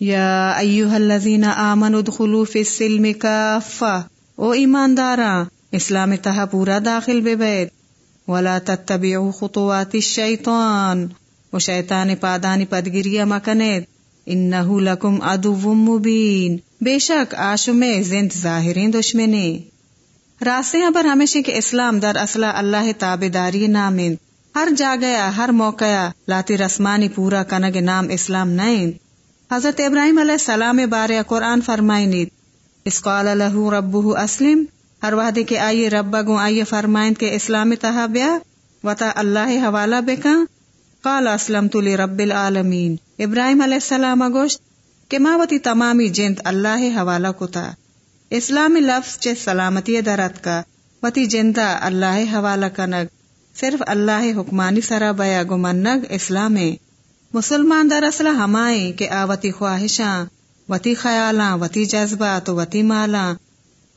یا ایوہ الذین آمنوا ادخلوا فی السلم کافہ۔ او ایمانداراں اسلام تہا پورا داخل بے بیت۔ ولا تتبعوا خطوات الشیطان۔ و شیطان پادانی پدگیریا مکنید انہو لکم عدو مبین۔ بے شک آشمے زند ظاہرین دشمنے راستے پر ہمیشہ کہ اسلام در اصلہ اللہ تابداری نامند۔ ہر جا گیا ہر موقع، لاتی رسمانی پورا کنگ نام اسلام نہیں حضرت ابراہیم علیہ السلام بارے قرآن فرمائی نیت اس قال له ربه اسلم، ہر وحدے کے آئیے رب گو آئیے فرمائن کے اسلام تہا بیا وتا اللہ حوالہ بکا، قال اسلم تلی رب العالمین۔ ابراہیم علیہ السلام گوشت کہ ماوتی تمامی جند اللہ حوالہ کو تا اسلامی لفظ چے سلامتی درت کا، وتی جندہ اللہ حوالہ کنگ صرف اللہ حکمانی سرا بیا گمنگ اسلام مسلمان در اصل ہمائیں کہ آوتی خواہشاں، وتی خیالاں، وتی جذبات وتی مالاں۔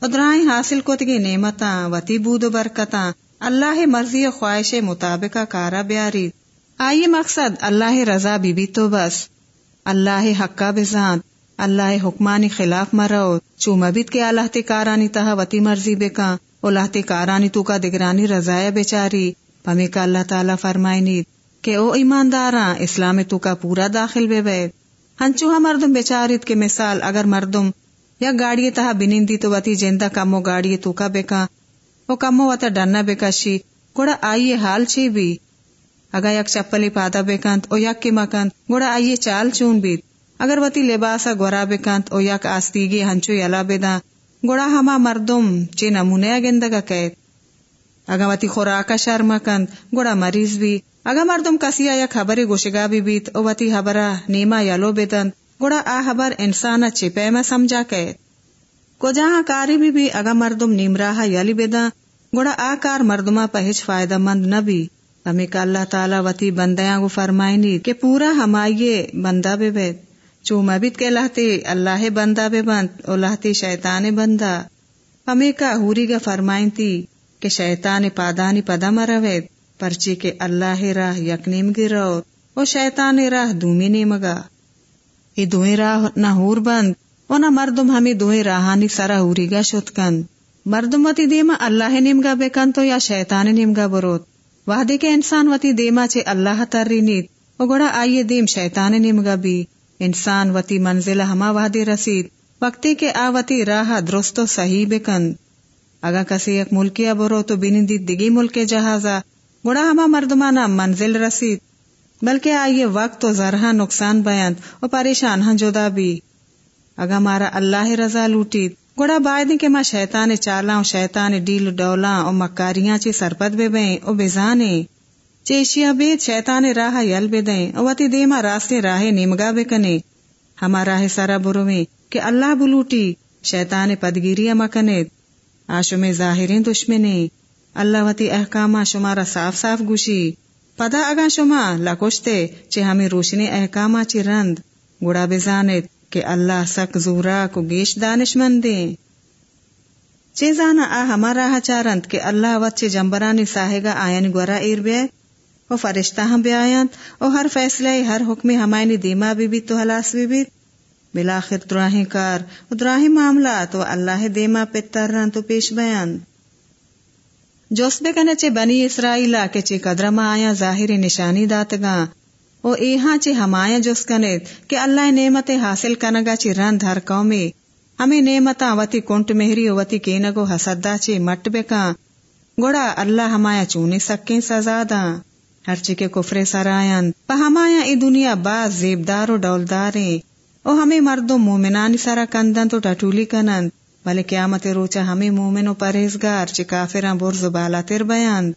ادرائیں حاصل کتگی نعمتاں، وتی بود برکتاں۔ اللہ مرضی خواہش مطابق کارا بیاری۔ آئی مقصد اللہ رضا بی بی تو بس۔ اللہ حقا بزان اللہ حکمانی خلاف مرو۔ چو مبید کے اللہ کارانی تہا وتی مرضی بکا اللہ کارانی تو کا دگرانی رضائے بیچاری۔ پمی کا اللہ تعالی فرمائنی کہ او ایمانداراں، اسلام تو کا پورا داخل بے بے ہنچوہا مردم بیچارت کے مثال اگر مردم یا گاڑی تہا بنندی تو وتی جندہ کمو گاڑی تو کا بیکا او کمو وتا ڈننا بیکشی گوڑا آئیے حال چی بھی۔ اگا یک چپلی پادا بیکانت او یک کی مکانت گوڑا آئیے چال چون بیت اگر وتی لباسا گورا بیکانت او یک آستیگی ہنچو یلا بیدا گوڑا ہما مردم چی نمونے گندگا کہت اگا وتی خوراکا شرما کند گوڑا مریض بھی۔ اگا مردم کسیا یا خبری گوشگا بھی بیت، او وتی خبرا نیما یلو بیدن گوڑا آ خبر انسانا چپے میں سمجھا کہ۔ کو جہاں کاری بھی بھی اگا مردم نیم راہ یلی بیدا گوڑا آ کار مردما پہچ فائدہ مند نہ بھی۔ ہمیں کا اللہ تعالی وتی بندیاں کو فرمائنی کہ پورا ہمائیے بندہ بے بید چو مبید کے لہتے اللہ بندہ بے بند، او لہتے شیطان بندہ۔ ہمیں کا ہوری گا فرمائن تھی کہ شیطان پادانی پدا مروید پرچی کے اللہ راہ یک نیم گرو او شیطان راہ دومی نیمگا ای دوئی راہ نہ ہور بند او نہ مردم ہمیں دوئی راہانی سرا ہوری گا شت کند۔ مردم وتی دیما اللہ نیمگا بے تو یا شیطان نیمگا بروت وحدی کے انسان وتی دیما چے اللہ تری نیت او گوڑا آئیے دیم شیطان نیمگا بھی۔ انسان وتی منزل ہما وحدی رسید۔ وقتی کے آوتی راہ درست و صحیح بکند اگا کسی ایک ملکیا برو تو بینندی دگی ملک جہازا۔ گڑا ہما مردمانا منزل رسید، بلکہ آئیے وقت و ذرہ نقصان بیان اور پریشان ہاں جدا بھی۔ اگا مارا اللہ رضا لوٹید گڑا باعد کے ماں شیطان چالاں شیطان ڈیل ڈولاں اور مکاریاں چی سرپت بے بیں او بزانے چیشیا بید شیطان راہ یل بے دیں او وتی دیما راستے راہ نیمگا بے کنے۔ ہما راہ سارا برو میں کہ اللہ بلوٹی، شیطان پدگیری مکنید آشو میں ظاہرین دشمنے اللہ وتی احکامہ شمارا صاف صاف گوشی پدا اگا شما لکوشتے چے ہمیں روشنی احکامہ چی رند گڑا بزانت کہ اللہ سک زورا کو گیش دانش مندیں چے زانا آ ہمارا چارند کہ اللہ وت چے جمبرانی ساہگا آئین گورا ایر بے او فرشتہ ہم بے آیاں او ہر فیصلے ہر حکمی ہمائنی دیما بھی بھی تو حلاس بھی بھی بلاخر دراہی کار دراہی معاملات و اللہ دیما پتر رن تو پیش بیان جوسبے کنے چے بنی اسرائیلا کے چے قدرما آیا ظاہری نشانی داتگاں او ایہاں چی ہمایا جس کنت کہ اللہ نعمت حاصل کنگا چی رند ہر قومی۔ ہمیں نعمتا وتی کنٹ مہری وتی کینگو حسدا چی مٹ بکا گوڑا اللہ ہمایا چونی سکیں سزا دا ہر چکے کفر سرائن پا ہمایا ای دنیا باز زیبدار و ڈولداریں او ہمیں مردوں مومنانی سرا کندن تو ٹٹولی کنند بلے قیامت روچا ہمیں مومن و پرہیزگار چی کافران برز بالا تر بیان۔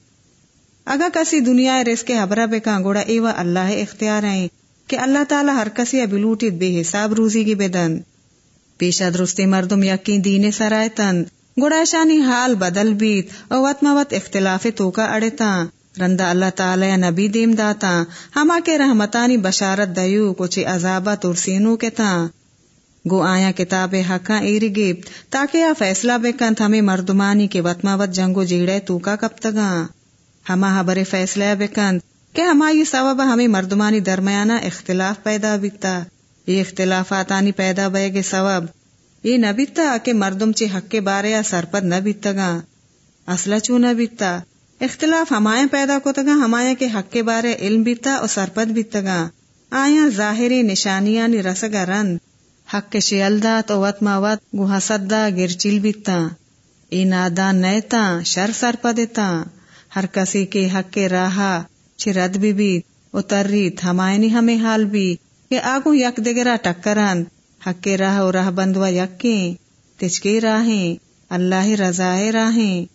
اگا کسی دنیا رس کے حبرہ بکا گوڑا ایوہ اللہ اختیار ہیں کہ اللہ تعالی ہر کسی ابلوٹی بے حساب روزی کی بدن پیشا درستی مردم یقین دین سرائے تن۔ گوڑا شانی حال بدل بیت او وط موت اختلاف توکا اڑتا رندا اللہ تعالی نبی دیم داتا۔ ہما کے رحمتانی بشارت دیو کچھ عذابہ ترسینو کے تا گو آیا کتاب حقا ایرگیب تاکہ آ فیصلہ بے کنت ہمیں مردمانی کے وط جنگو جیڑے توکا کب تگا ہما حبر فیصلہ بے کنت کہ ہما یہ سبب ہمیں مردمانی درمیانہ اختلاف پیدا بیتا۔ یہ اختلافات آنی پیدا بے گے سبب۔ یہ نہ بیتا کہ مردم چی حق کے بارے یا سرپد نہ بیتا گا۔ اصلہ چو نہ بیتا۔ اختلاف ہمائیں پیدا کو تگا ہمایا کے حق کے بارے علم بیتا اور سرپد بیتا گا۔ آیا ظاہری نشانیاں نی رسگا رند۔ حق کے شیلدا تو وط ما وط گو حسدا گرچیل بیتا ای نادان نیتا شر سر سرپدتا ہر کسی کے حق کے راہا چھ رد بھی بیت اتریت ہمائنی ہمیں حال بھی کہ آگو یک دگرا ٹکران حق کے راہ و راہ بندوا یکیں تچکے راہیں اللہ رضائے راہیں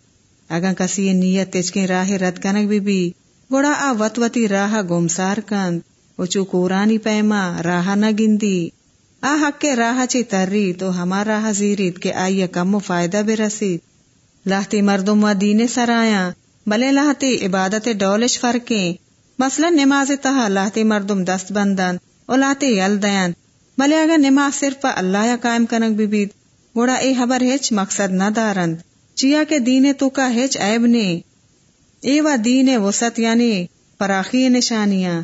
اگا کسی یہ نیت تچکے راہ رد کنک بی بی گوڑا آ وط وطی راہ گمسار کند وچو کورانی پیما راہ نہ گندی آ حق کے راہ چی تری تو ہما راہ زیریت کہ آئیے کم و فائدہ بے رسید۔ لاہتی مردم و دین سرایا بلے لاہتی عبادت ڈولش فرقیں۔ مثلا نماز تہا لاہتی مردم دست بندن او لاہتی یل دین بلے اگر نماز صرف اللہ یا قائم کنک بھی بید، گوڑا اے حبر ہچ مقصد نہ دارند۔ چیا کے دین تو کا ہچ عیب نے اے و دین وسط یعنی پراخی نشانیاں۔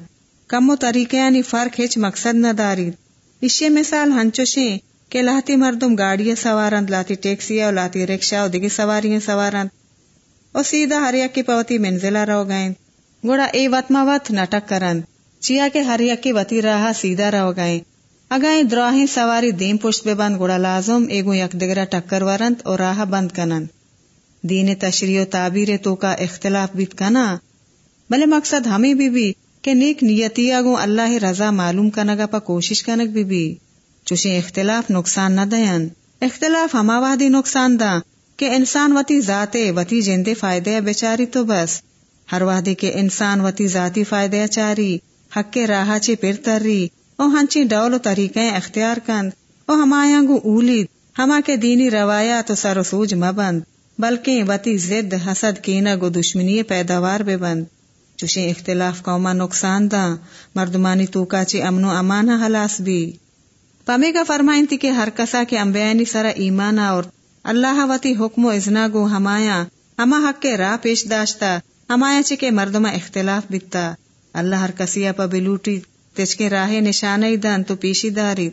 کم و طریقے یعنی فرق ہچ مقصد نہ داری اسے مثال ہنچوشیں کہ لاتی مردم گاڑی سوارند لاتی ٹیکسی اور لاتی رکشا اور دگی سواریاں سوارند اور سیدھا ہر یک کی پوتی منزلہ رو گئیں گوڑا اے وط ما وط نٹک کرند چیا کے ہر یک کی وتی راہ سیدھا رو گئیں اگائیں دراہیں سواری دیم پشت بے بند گوڑا لازم ایگو یک دگرہ ٹکر ورند اور راہ بند کنن دین تشریح و تعبیر تو کا اختلاف بیت کنا بلے مقصد ہمیں بھی بھی کہ نیک نیتی اگو اللہ رضا معلوم کنگا پا کوشش کنگ بھی بھی چوشیں اختلاف نقصان نہ دین۔ اختلاف ہما وحدی نقصان دا کہ انسان وتی ذاتے وتی جندے فائدے بیچاری تو بس۔ ہر وحدی کے انسان وتی ذاتی فائدے چاری۔ حق کے راہ چی پھر تری۔ او ہنچی ڈول و طریقے اختیار کند۔ او ہمایا گو اولید۔ ہما کے دینی روایات و سر و سوج مبند۔ بلکہ وتی زد حسد کینا گو دشمنی پیداوار بے بند چوشے اختلاف قوما نقصان دا، مردمانی توکا چی امن و امانہ حلاس بھی۔ پمی کا فرمائن تھی کہ ہر کسا کے امبیانی سرا ایمانا اور اللہ وتی حکم و ازنا گو ہمایا۔ ہما حق کے راہ پیش داشتا، ہمایا چی کے مردما اختلاف بیتا اللہ ہر کسیا پا بلوٹی تچکے راہ نشانی دن تو پیشی داری۔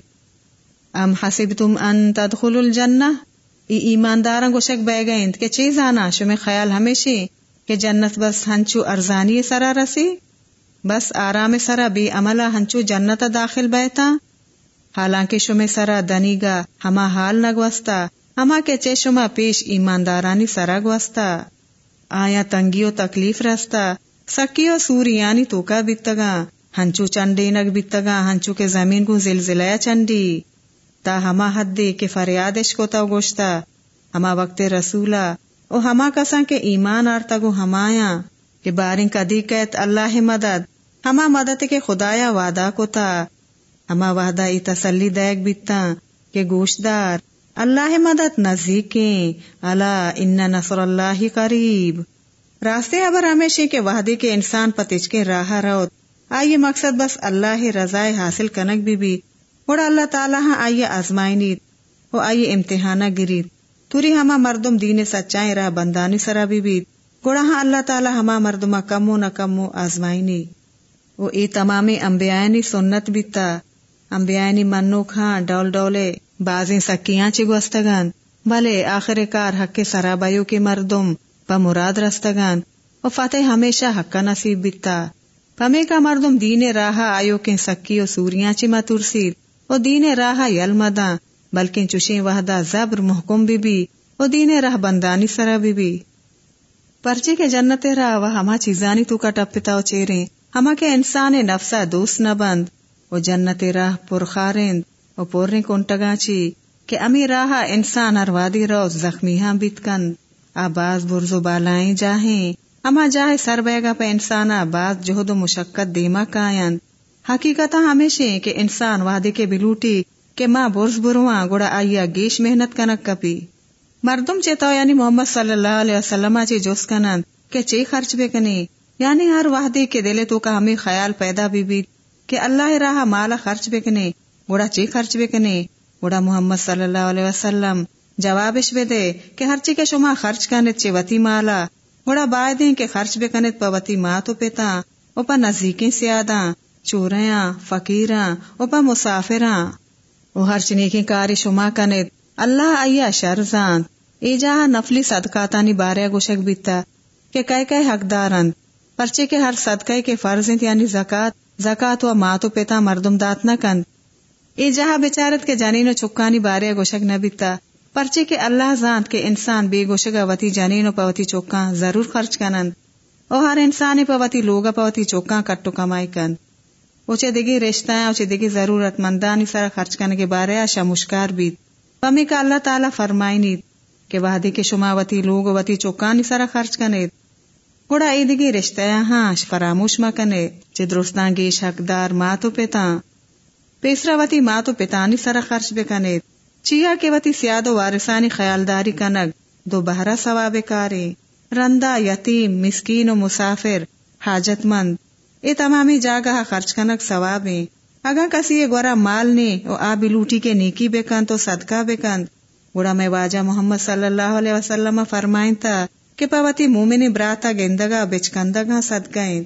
ام حسبتم ان تدخلوا الجنہ؟ ای ایمانداراں کو شک بہ گئیں کہ چیز آنا شمی خیال ہمیشہ کہ جنت بس ہنچو ارزانی سرا رسی، بس آرام سرا بی عملہ ہنچو جنت داخل بیتا۔ حالانکہ شمی سرا دنیگا ہما حال نگوستا، ہما کے چے شما پیش ایماندارانی سرا گوستا۔ آیا تنگی و تکلیف رستا، سکیو سوریانی توکا بیتگا۔ ہنچو چنڈی نگ بیتگا، ہنچو کے زمین کو زلزلیا چنڈی تا ہما حد دے کہ فریادش کو تا گوشتا۔ ہما وقت رسولا او ہما کسا کے ایمان آرتا گو ہمایا کہ بارن کدی کہت اللہ مدد۔ ہما مدد کے خدایا وعدہ کو تا۔ ہما وعدہ ای تسلی دیکھ بیتا، کہ گوشدار۔ اللہ مدد نزدیکیں اللہ ان نصر اللہ قریب۔ راستے ابر ہمیشہ کے وحدے کے انسان پتچ کے راہ روت۔ آئیے مقصد بس اللہ رضائے حاصل کنک بھی بھی گوڑا اللہ تعالیٰ ہاں آئیے آزمائنی۔ وہ آئیے امتحانہ گرید۔ توری ہما مردم دین سچائیں راہ بندانی سرا بھی بھی گوڑا ہاں اللہ تعالیٰ ہما مردمہ کمو نہ کمو آزمائنی وہ ای تمام امبیائنی سنت بیتا امبیائنی منو کھاں ڈول ڈولے بازیں سکیاں چی گوستگان بھلے آخر کار حق سرابیو کے مردم پا مراد رستگان و فتح ہمیشہ حقا نصیب بیتا پمے کا مردم دین راہا آیو کے سکی و سوریاں چما ترسید او دین راہا یل مدا بلکہ چوشیں وحدہ زبر محکم بھی بھی او دین راہ بندانی سرا بھی بھی۔ پرچے کے جنت راہ وہ ہما چیزانی تو کا ٹپتا چیریں۔ ہما کے انسان نفسا دوست نہ بند۔ او جنت راہ پرخارند او پورنے کنٹگا چی کہ امی راہ انسان ہر وادی روز زخمی ہاں بیت کند۔ آباز برزو بالائیں جاہیں۔ اما جاہے سر بیگا پہ انسان باز جہد و مشقت دیما کائن حقیقت ہمیشہ کہ انسان وعدے کے بلوٹی کہ ماں برز برواں گوڑا آئیا گیش محنت کنک کپی مردم چیتا یعنی محمد صلی اللہ علیہ وسلم چی جوس کنند کہ چے خرچ بے کنی یعنی ہر وحدے کے دلے تو کا ہمیں خیال پیدا بھی بھی کہ اللہ راہ مالا خرچ بے کنے گوڑا چے خرچ بے کنے گوڑا محمد صلی اللہ علیہ وسلم جوابش بے دے کہ ہر چی کے شما خرچ کنت چے وتی مالا گوڑا بائے دیں کہ خرچ بے کنت پا وتی ماں تو پیتا او پا نزدیکیں سیاداں چوریاں فقیراں او پا مسافراں او ہر چنی کاری شما کنت اللہ آیا شرزان ای جہاں نفلی صدقاتانی بارے گوشک بیتا۔ کہ کئی کئی حقدارند پرچے کے ہر صدقے کے فرض یعنی زکات زکات و ماتو پیتا مردم دات نہ کند ای جہاں بیچارت کے جانین و چکانی بارے گوشک نہ بیتا۔ پرچے کے اللہ زانت کے انسان بے گوشگا وتی جانین و پوتی چوکاں ضرور خرچ کنند۔ او ہر انسان پوتی لوگا پوتی چوکاں کٹو کمائی کند اوچے دگی رشتہ اوچے دگی ضرورت مندانی سارا خرچ کرنے کے بارے آشا مشکار بیت پمی کا اللہ تعالیٰ فرمائی نیت کہ وحدی کے شماوتی لوگ وتی چوکانی سارا خرچ کنے گوڑا ایدگی رشتہ ہاں فراموش ما کنے چے درستان گیش حقدار ماں تو پیتا پیسرا وتی ماں تو پیتانی سارا خرچ بکنے چیا کے وتی سیاد و وارثانی خیالداری کنگ۔ دو بہرا ثواب کارے رندا یتیم، مسکین و مسافر حاجت مند اے تمامی جاگہ خرچ کنک ثوابیں۔ اگا کسی یہ گورا مال نے او آبی لوٹی کے نیکی بے تو صدقہ بے کن گوڑا میں واجہ محمد صلی اللہ علیہ وسلم فرمائن تھا کہ پوتی مومنی براتا گندگا بچکندگا صدقائیں۔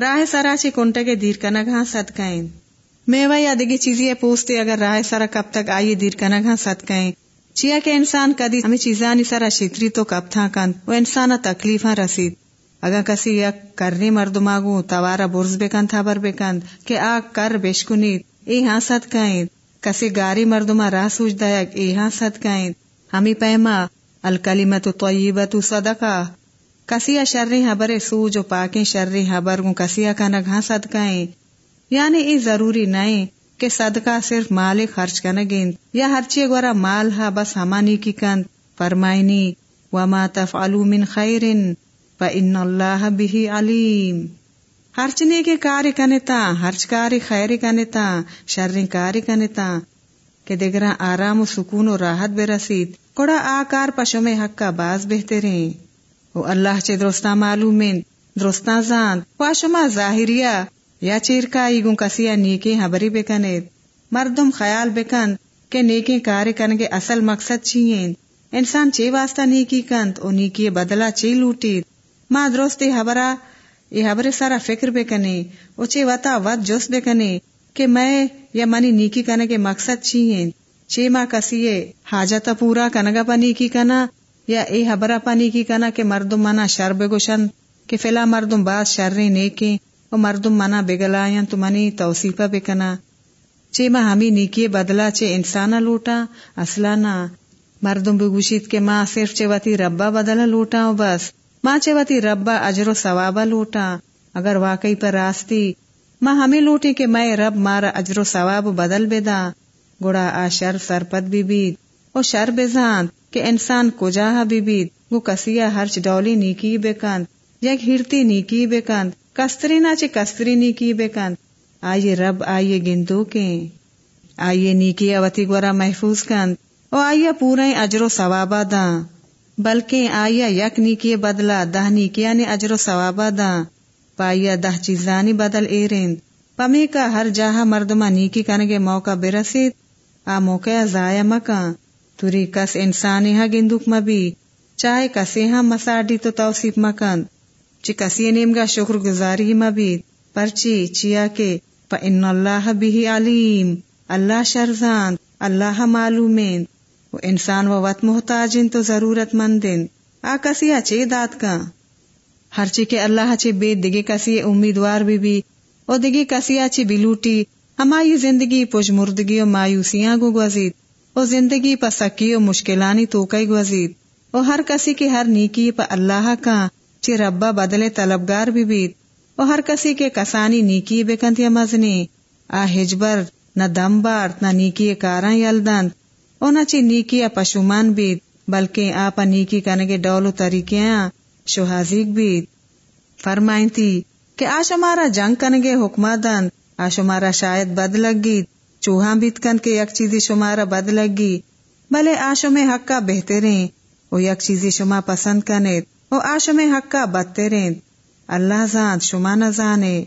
راہ سرا چی کنٹے کے دیر کنگا صدقائیں۔ میوہ یا دگی چیزیں پوچھتے اگر راہ سرا کب تک آئی دیر کنگا صدقائیں۔ چیا کہ انسان کدی ہمیں چیزانی سرا شتری تو کب تھا کن وہ انسان تکلیف رسید۔ اگر کسی یک کرنی مردماغو توارا برز بکن تھابر بکند کہ آ کر بیشکنید ای ہاں صدقائیں کسی گاری مردما راہ سوچ دائک ای ہاں صدقائیں ہمیں پیما الکلیمت طیبت صدقہ کسی شرری حبر سوج و پاکیں شرری حبر گو کسی کا نگاں صدقائیں یعنی ای ضروری نہیں کہ صدقہ صرف مال خرچ کنگین یا ہر چی گورا مال ہا بس ہمانی کی کند فرمائنی وما تفعلو من خیرن فإن اللہ بھی علیم ہرچ کے کاری کنتا ہرچ کاری خیری کنتا شرری کاری کنتا کہ دگرا آرام و سکون و راحت بے رسید کڑا آکار پشو میں حق کا باز بہترین او اللہ چے درستا معلومین درستا زان پاشما ظاہریا یا چیرکا ایگوں کسیا نیکی حبری بکنید مردم خیال بکند کہ نیکی کاری کنگے اصل مقصد چیئیں۔ انسان چے واسطہ نیکی کند، او نیکی بدلا چی لوٹید۔ ماں درستی حبرہ یہ حبر سارا فکر بے کنے اچھے وطا وط جوس بے کنے کہ میں یا منی نیکی کنے کے مقصد چیئیں چھ ماں کسی حاجت پورا کنگا پا نیکی کنا یا اے حبرہ پا نیکی کنا کہ مردم منا شر بگوشن کہ فلا مردم بعض شرری نیکی و مردم منا بگلائیں تو منی توصیفہ بکنا چھ ماں ہمیں نیکی بدلا چھ انسانا لوٹا اصلا نا مردم بگوشید کہ ماں صرف چھ وطی ربا بدلا لوٹا و بس ماں چوتی ربا اجر و ثوابا لوٹا اگر واقعی پر راستی ماں ہمیں لوٹی کہ میں رب مارا اجر و ثواب بدل بے دا گڑا آ شر سرپت بھی بید او شر بے کہ انسان کو جاہا بھی بید گو کسیا ہرچ ڈولی نیکی بے کند یک ہرتی نیکی بے کند کستری ناچے کستری نیکی بے کند آئیے رب آئیے گندو کے آئیے نیکی اوتی گورا محفوظ کند او آئیے پورے اجر و ثوابا دا بلکہ آیا یک نیکی بدلا دہ نیکیا نے یعنی اجر و ثوابا دا۔ پایا دہ چیزانی بدل ایرند پمی کا ہر جاہا مردما نیکی کنگے موقع برسید۔ آ موقع ضائع مکان توری کس انسانی ہا گندوک مبی۔ چاہے کسی ہاں مساڈی تو توصیف مکان چی کسی نیمگا شکر گزاری مبی۔ پرچی چیا کے۔ پا ان اللہ بھی علیم۔ اللہ شرزان۔ اللہ معلومین۔ وہ انسان و وط محتاج تو ضرورت مند آ، کسی اچے دات کا ہرچی کے اللہ چے بے دگے کسی امیدوار بھی بھی۔ او دگے کسی چی بلوٹی ہمائی زندگی پج مردگی و مایوسیاں گو گوزید۔ او زندگی پا سکی و مشکلانی توکئی گوزید۔ او ہر کسی کے ہر نیکی پا اللہ کا چی ربا بدلے طلبگار بھی بیت او ہر کسی کے کسانی نیکی بکنتی مزنی۔ آ، ہجبر، نہ دم بار، نہ نیکی کاراں یلدند۔ او نہ چی نیکی پشومان بیت بلکہ آپا نیکی کنگے ڈولو طریقیاں شہازیک بیت فرمائیں تھی کہ آش ہمارا جنگ کنگے حکمہ دند آش ہمارا شاید بد لگ گی چوہا بیت کن کے یک چیزی شمارا بد لگ گی بلے آشو میں حق کا بہترین او یک چیزی شما پسند کنید، او آشو میں حق کا بدترین۔ اللہ زان شما نہ زانے۔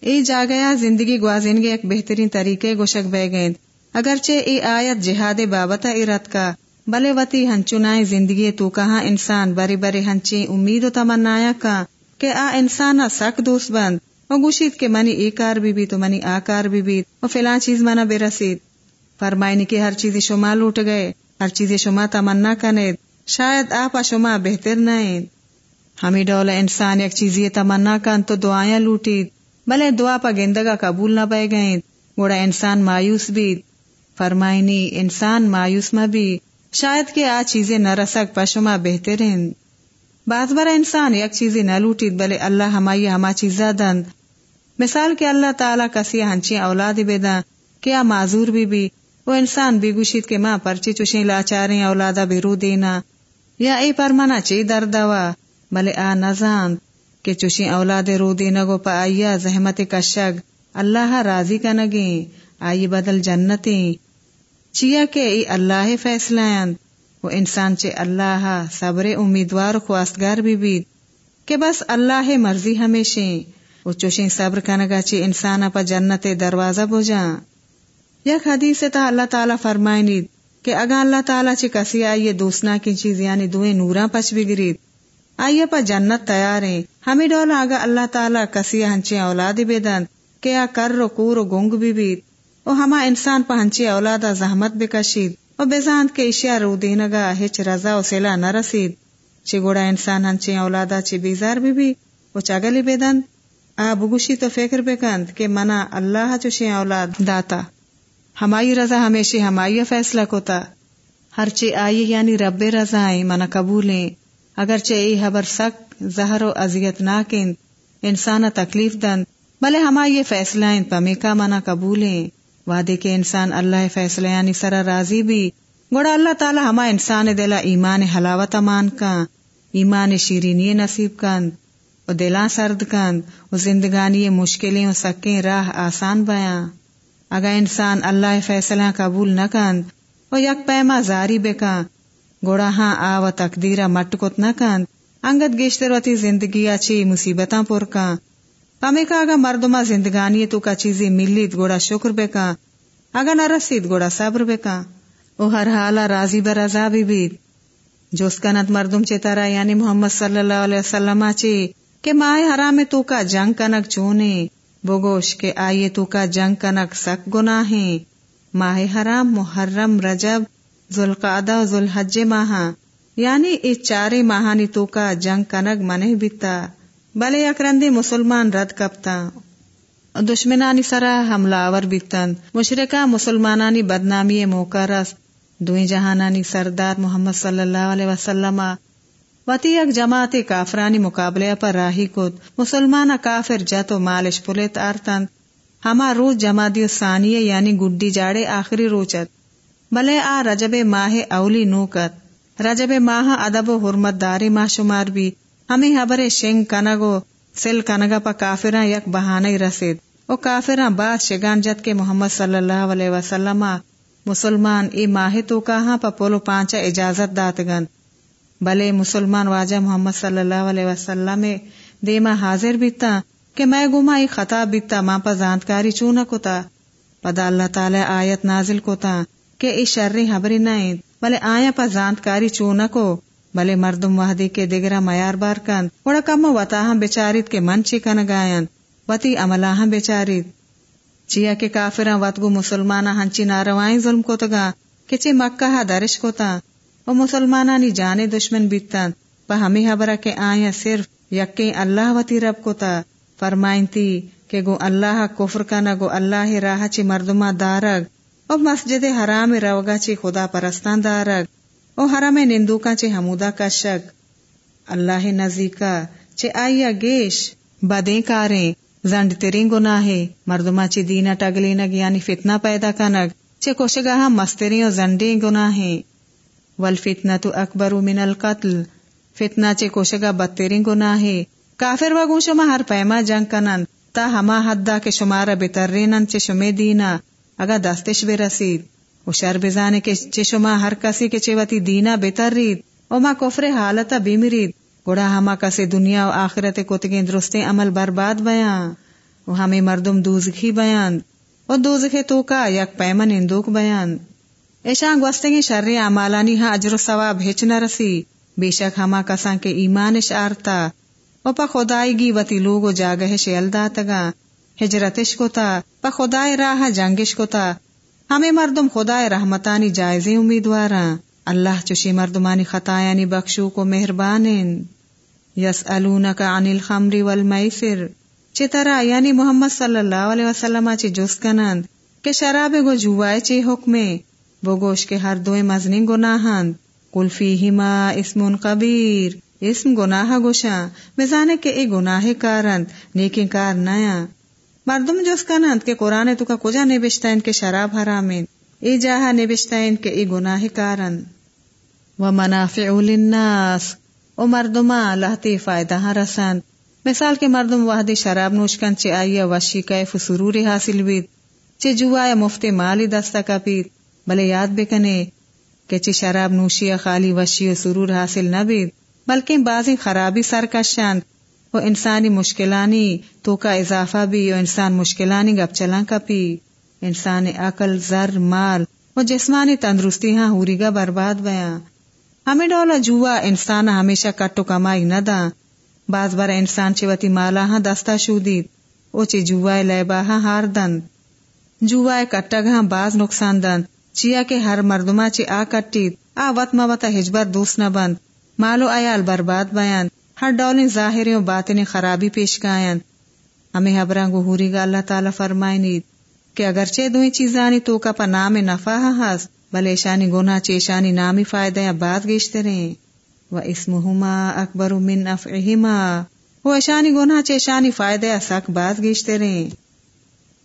ای جا گیا زندگی گوازین گے ایک بہترین طریقے گوشک بہ گئیں اگرچہ ای آیت جہاد بابتا ارت کا، بلے وتی ہنچنائے زندگی تو کہاں انسان بری بری ہنچی امید و تمنایا کا، کہ آ انسان سک دوست بند وہ گوشید کے منی ای کار بھی بھی تو منی آ کار بھی بھی وہ فلاں چیز منا بے رسید۔ فرمائنی کہ ہر چیز شما لوٹ گئے، ہر چیز شما تمنا کنید، شاید آپ شما بہتر نائیں ہمیں ڈول انسان ایک چیز تمنا کن تو دعائیں لوٹید، بلے دعا پا گندگا قبول نہ بہ گئیں گوڑا انسان مایوس بھی فرمائنی، انسان مایوس میں بھی، شاید کہ آ چیزیں نہ رسک پشما بہترین بعض بار انسان یک چیزیں نہ لوٹید، بلے اللہ ہمائی ہما چیزا دند مثال کے اللہ تعالیٰ کسی ہنچی اولاد بے دن کیا معذور بھی بھی۔ وہ انسان بھی گوشید کے ماں پرچی چوشیں لاچاریں اولادا بھی رو دینا۔ یا ای پرمانا چی دردوا بلے آ نزان کہ چوشیں اولاد رو دینا گو، پا آئیا زحمت کشگ۔ اللہ راضی کا نگیں، آئی بدل جنتیں۔ چیا کے ای اللہ فیصلہ وہ انسان چے اللہ صبر امیدوار خواستگار بھی بید۔ کہ بس اللہ مرضی ہمیشہ۔ وہ چوشیں صبر کنگا چی انسان پا جنت دروازہ بوجا۔ یک حدیث تا اللہ تعالی فرمائنی کہ اگا اللہ تعالی چی کسی آئیے دوسنا کی چیز یعنی دوئے نورا پچ بگرید۔ آئیے پا جنت تیار ہیں۔ ہمیں ڈولا آگا اللہ تعالی کسی ہنچے اولاد بیدن کیا کر رو کور و گنگ بھی بید۔ او ہما انسان پا ہنچے اولادا زحمت بکشید او بزاند کے اشیاء رو دینگا ہچ رضا و سیلا نہ رسید۔ چی گوڑا انسان ہنچے اولادا چی بیزار بھی بھی او چاگلی بیدن آ بگوشی تو فکر بکند کہ منا اللہ چوشی اولاد داتا۔ ہمائی رضا ہمیشہ ہمائی فیصلہ کوتا۔ ہر چی آئی یعنی رب رضا منا قبولیں۔ اگرچہ ای حبر سک، زہر و اذیت ناکند انسان تکلیف دند بلے ہما یہ فیصلہ پمی کا منا قبولیں۔ وعدے کے انسان اللہ فیصلہ یعنی سرا راضی بھی۔ گوڑا اللہ تعالی ہما انسان دلا ایمان حلاوت امان کا ایمان شیرینی نصیب کند و دلا سرد کند و زندگانی مشکلیں و سکیں راہ آسان بیاں۔ اگر انسان اللہ فیصلہ قبول نہ کند و یک پیما زاری بکا گوڑا ہاں آ و تقدیرہ مٹ کت نہ کند انگت گیشتر وتی زندگی اچھی مصیبتاں پور کا پمی اگا مردما زندگانی تو کا چیزیں ملید گوڑا شکر بے کا اگا نہ رسید گوڑا صبر بے کا او ہر حالا راضی برضا بھی بید جو اس کا نت مردم چے یعنی محمد صلی اللہ علیہ وسلم چی کہ ماہ حرام تو کا جنگ کنک چونے بگوش کے آئیے تو کا جنگ کنک سک گناہ ماہ حرام محرم رجب ذوالقعدہ و ذوالحج ماہ یعنی اس چارے ماہانی تو کا جنگ کنگ منہ بیتا بلے اکرندی مسلمان رد کپتا دشمنانی سرا حملہ آور بیتن مشرقہ مسلمانانی بدنامی موقع رس دوئی جہانانی سردار محمد صلی اللہ علیہ وسلم وتی اک جماعت کافرانی مقابلے پر راہی کت مسلمان کافر جت و مالش پلیت آرتن ہما روز جمادی ثانیہ یعنی گڈی جاڑے آخری روچت بلے آ رجب ماہ اولی نوکت رجب ماہ ادب و حرمت داری ماہ شمار بھی ہمیں حبر شنگ کنگو سل کنگا پا کافراں یک بہانے رسید۔ او کافراں بعد شگان جت کے محمد صلی اللہ علیہ وسلم مسلمان ای ماہ تو کہاں پا پولو پانچا اجازت دات گند۔ بلے مسلمان واجہ محمد صلی اللہ علیہ وسلم دیما حاضر بیتا کہ میں گما ای خطاب بیتا ماں پا زانتکاری چونا کتا۔ پدا اللہ تعالی آیت نازل کتا کہ ای شرری حبری نائند بلے آیا پا زانتکاری چونا کو۔ بلے مردم وحدی کے دگرا میار بار کند وڑا کم وطا ہم بیچارید کے من چی کن گائن وتی عملہ ہم بیچارید چیا کے کافراں وطگو مسلمانہ ہنچی ناروائیں ظلم کو تگا کچے مکہ ہا درش کو تا و مسلمانانی جانے دشمن بیتن پا ہمیں حبرہ کے آیا صرف یقیں اللہ وتی رب کو تا فرمائنتی کہ گو اللہ کفر کنا گو اللہ راہ چی مردما دارگ او مسجد حرام روگا چی خدا پرستان دارگ او حرم نندو کا چی حمودا کا شک۔ اللہ نزیکا چی آئیا گیش۔ بدیں کاریں۔ زنڈ ترین گناہ مردما چی دینا ٹگلینگ یعنی فتنہ پیدا کنگ چے کوشگاہ مستری زنڈی گناہ والفتنہ تو اکبر من القتل۔ فتنہ چے کوشگا بدترین گناہ کافر وگو شما ہر پیما جنگ کنن تا ہما حدا کے شمارا بترینن چے شمی دینا۔ اگا دستش برسید و شر بزانے کے چے شما ہر کسی کے چے دینا بترید او ما کفر حالتا بیمرید گوڑا ہما کسی دنیا و آخرت کتگیں درستے عمل برباد بیان۔ و ہمیں مردم دوزگی بیان۔ و دوزگی تو کا یک پیمن اندوک بیان۔ ایشان گوستگی شر عمالانی ہاں اجر و ثواب ہچ نہ رسی۔ بے شک ہما کسان کے ایمانش آرتا۔ و پا خدائی گی وتی لوگو جاگہ شیلدا تگا ہجرتش کو تا پا خدای راہ جنگش کو تا ہمیں مردم خدای رحمتانی جائزے امیدواراں اللہ چشی مردمانی خطایانی بخشو کو مہربانین یس عن الخمر والمیسر۔ چی طرح یعنی محمد صلی اللہ علیہ وسلم چی جس کنند۔ کہ شراب گو جوائے چی حکمے۔ وہ گوش کے ہر دوئے مزنی گناہند کل فیہما اسم قبیر۔ اسم گناہ گوشا مزانے کے ای گناہ کارند۔ نیکی کار نیا مردم جس کنند کہ قرآن تو کا کجا نبشتائن کے شراب حرامین ای جاہا نبشتائن کے ای گناہ کارن۔ و منافع للناس۔ او مردما لہتی فائدہ ہاں رسند مثال کے مردم وحدی شراب نوشکن چے آئیا وشی کیف سروری حاصل بید چے جوایا مفت مالی دستا کا پید۔ بلے یاد بکنے کہ چے شراب نوشی خالی وشی و سرور حاصل نہ بید۔ بلکہ بعضی خرابی سرکشند و انسانی مشکلانی تو کا اضافہ بھی و انسان مشکلانی گپ چلان کا پی انسان عقل، زر، مال و جسمانی تندرستی ہاں ہوری گا برباد بیاں۔ ہمیں ڈولا جوا، انسان ہمیشہ کٹو کمائی نہ دا باز بار انسان چوتی مالا ہاں دستا شودید، او چی جوا لیبا ہاں ہار دن جوا کٹگ ہاں باز نقصان دن چیا کے ہر مردما چی آ کٹید، آ وط موتا ہجبر دوست نہ بند۔ مالو آیال برباد بیان ہر ڈولیں ظاہر و باطن خرابی پیش گائن ہمیں حبران گوہوری گا اللہ تعالی فرمائنید کہ اگرچہ دوئی چیزانی تو کا پا نام نفع ہس بلے شانی گناہ چیشانی نامی فائدہ یا بات گیشتے رہیں۔ و اسمہما اکبر من افعہما وہ اشانی گناہ چیشانی فائدہ یا سک بات گیشتے رہیں۔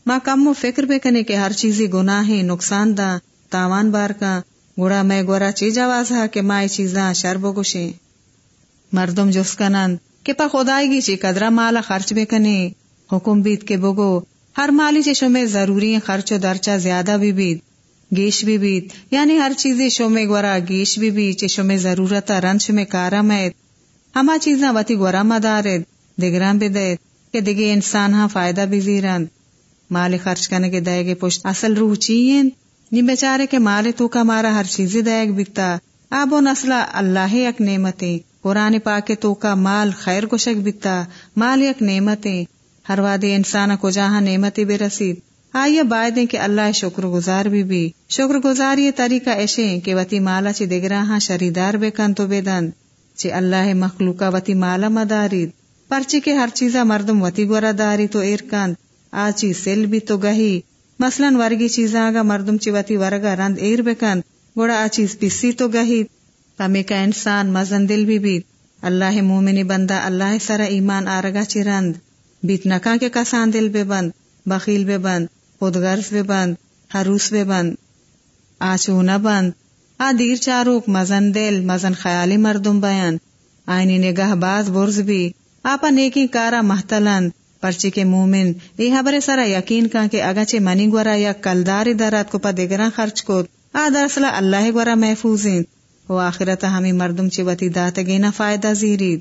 ما کم و فکر بے کنے کہ ہر چیزی گناہ ہے نقصان دا تاوان بار کا گوڑا میں گورا چی جواز ہا کہ مائی چیزاں شر بگوشیں مردم جس کنند کہ پا خدای گی چی قدرہ مالا خرچ بے کنے حکم بیت کے بگو، ہر مالی چشو میں ضروری خرچ و درچہ زیادہ بھی بیت گیش بھی بیت یعنی ہر چیز شو میں گورا گیش بھی بھی چشو میں ضرورت رنش میں کارا میت ہما چیزاں وتی گورا مدارد دگران بھی دیت کہ دگے انسان ہاں فائدہ بھی زیرند مال خرچ کرنے کے دے گے پشت اصل روح چیئن نی بیچارے کے مال تو کا مارا ہر چیز دیگ بکتا، آب و نسلہ اللہ یک نعمتیں قرآن پاک تو کا مال خیر کو شک بکتا، مال یک نعمتیں۔ ہر وادی انسان کو جہاں نعمتی بے رسید۔ آئیے بائدیں کہ اللہ شکر گزار بھی بھی۔ شکر گزار یہ طریقہ ایشے کہ وتی مالا چی دگرا ہاں شریدار بے کن تو بے دن۔ چی اللہ مخلوقہ وتی مالا مدارید پرچی کے ہر چیزا مردم وتی گورا داری تو ایرکند آچی سل بھی تو گہی۔ مثلا ورگی چیزاں آگا مردم چی وتی ورگا رند ایر بے کند گوڑا آچیز پسی تو گہی۔ پمی کا انسان مزن دل بھی بیت۔ اللہ مومنی بندہ، اللہ سر ایمان آرگا چی رند بیت نکا کے کسان دل بے بند، بخیل بے بند خود غرض بے بند، حروس بے بند۔ آچونہ بند۔ آ دیر چاروک مزن دل، مزن خیالی مردم بیان۔ آئینی نگاہ باز برز بھی۔ آپا نیکی کارا محتلند پرچی کے مومن ای حبر سرا یقین کا کہ اگچے منی گورا یا کلداری درات کو پا دیگران خرچ کو آ دراصل اللہ گورا محفوظین۔ و آخرت ہمیں مردم چی وتی دات گینا فائدہ زیرید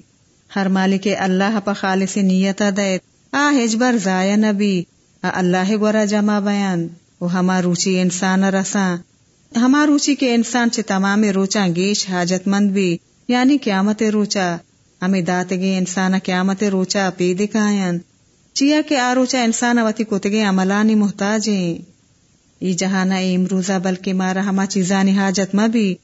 ہر مالک اللہ پا خالص نیت دیت آ ہجبر ضائع نبی۔ آ اللہ گورا جمع بیان۔ وہ ہما روچی انسان رساں۔ ہما روچی کے انسان چھ تمام روچا گیش حاجت مند بھی۔ یعنی قیامت روچا۔ ہمیں دات گے انسان قیامت روچا پی دکھائن چیا کے آ روچا انسان وتی کتگے عملانی محتاج ہیں ای جہانا امروزہ بلکہ مارا ہما چیزانی حاجت بھی۔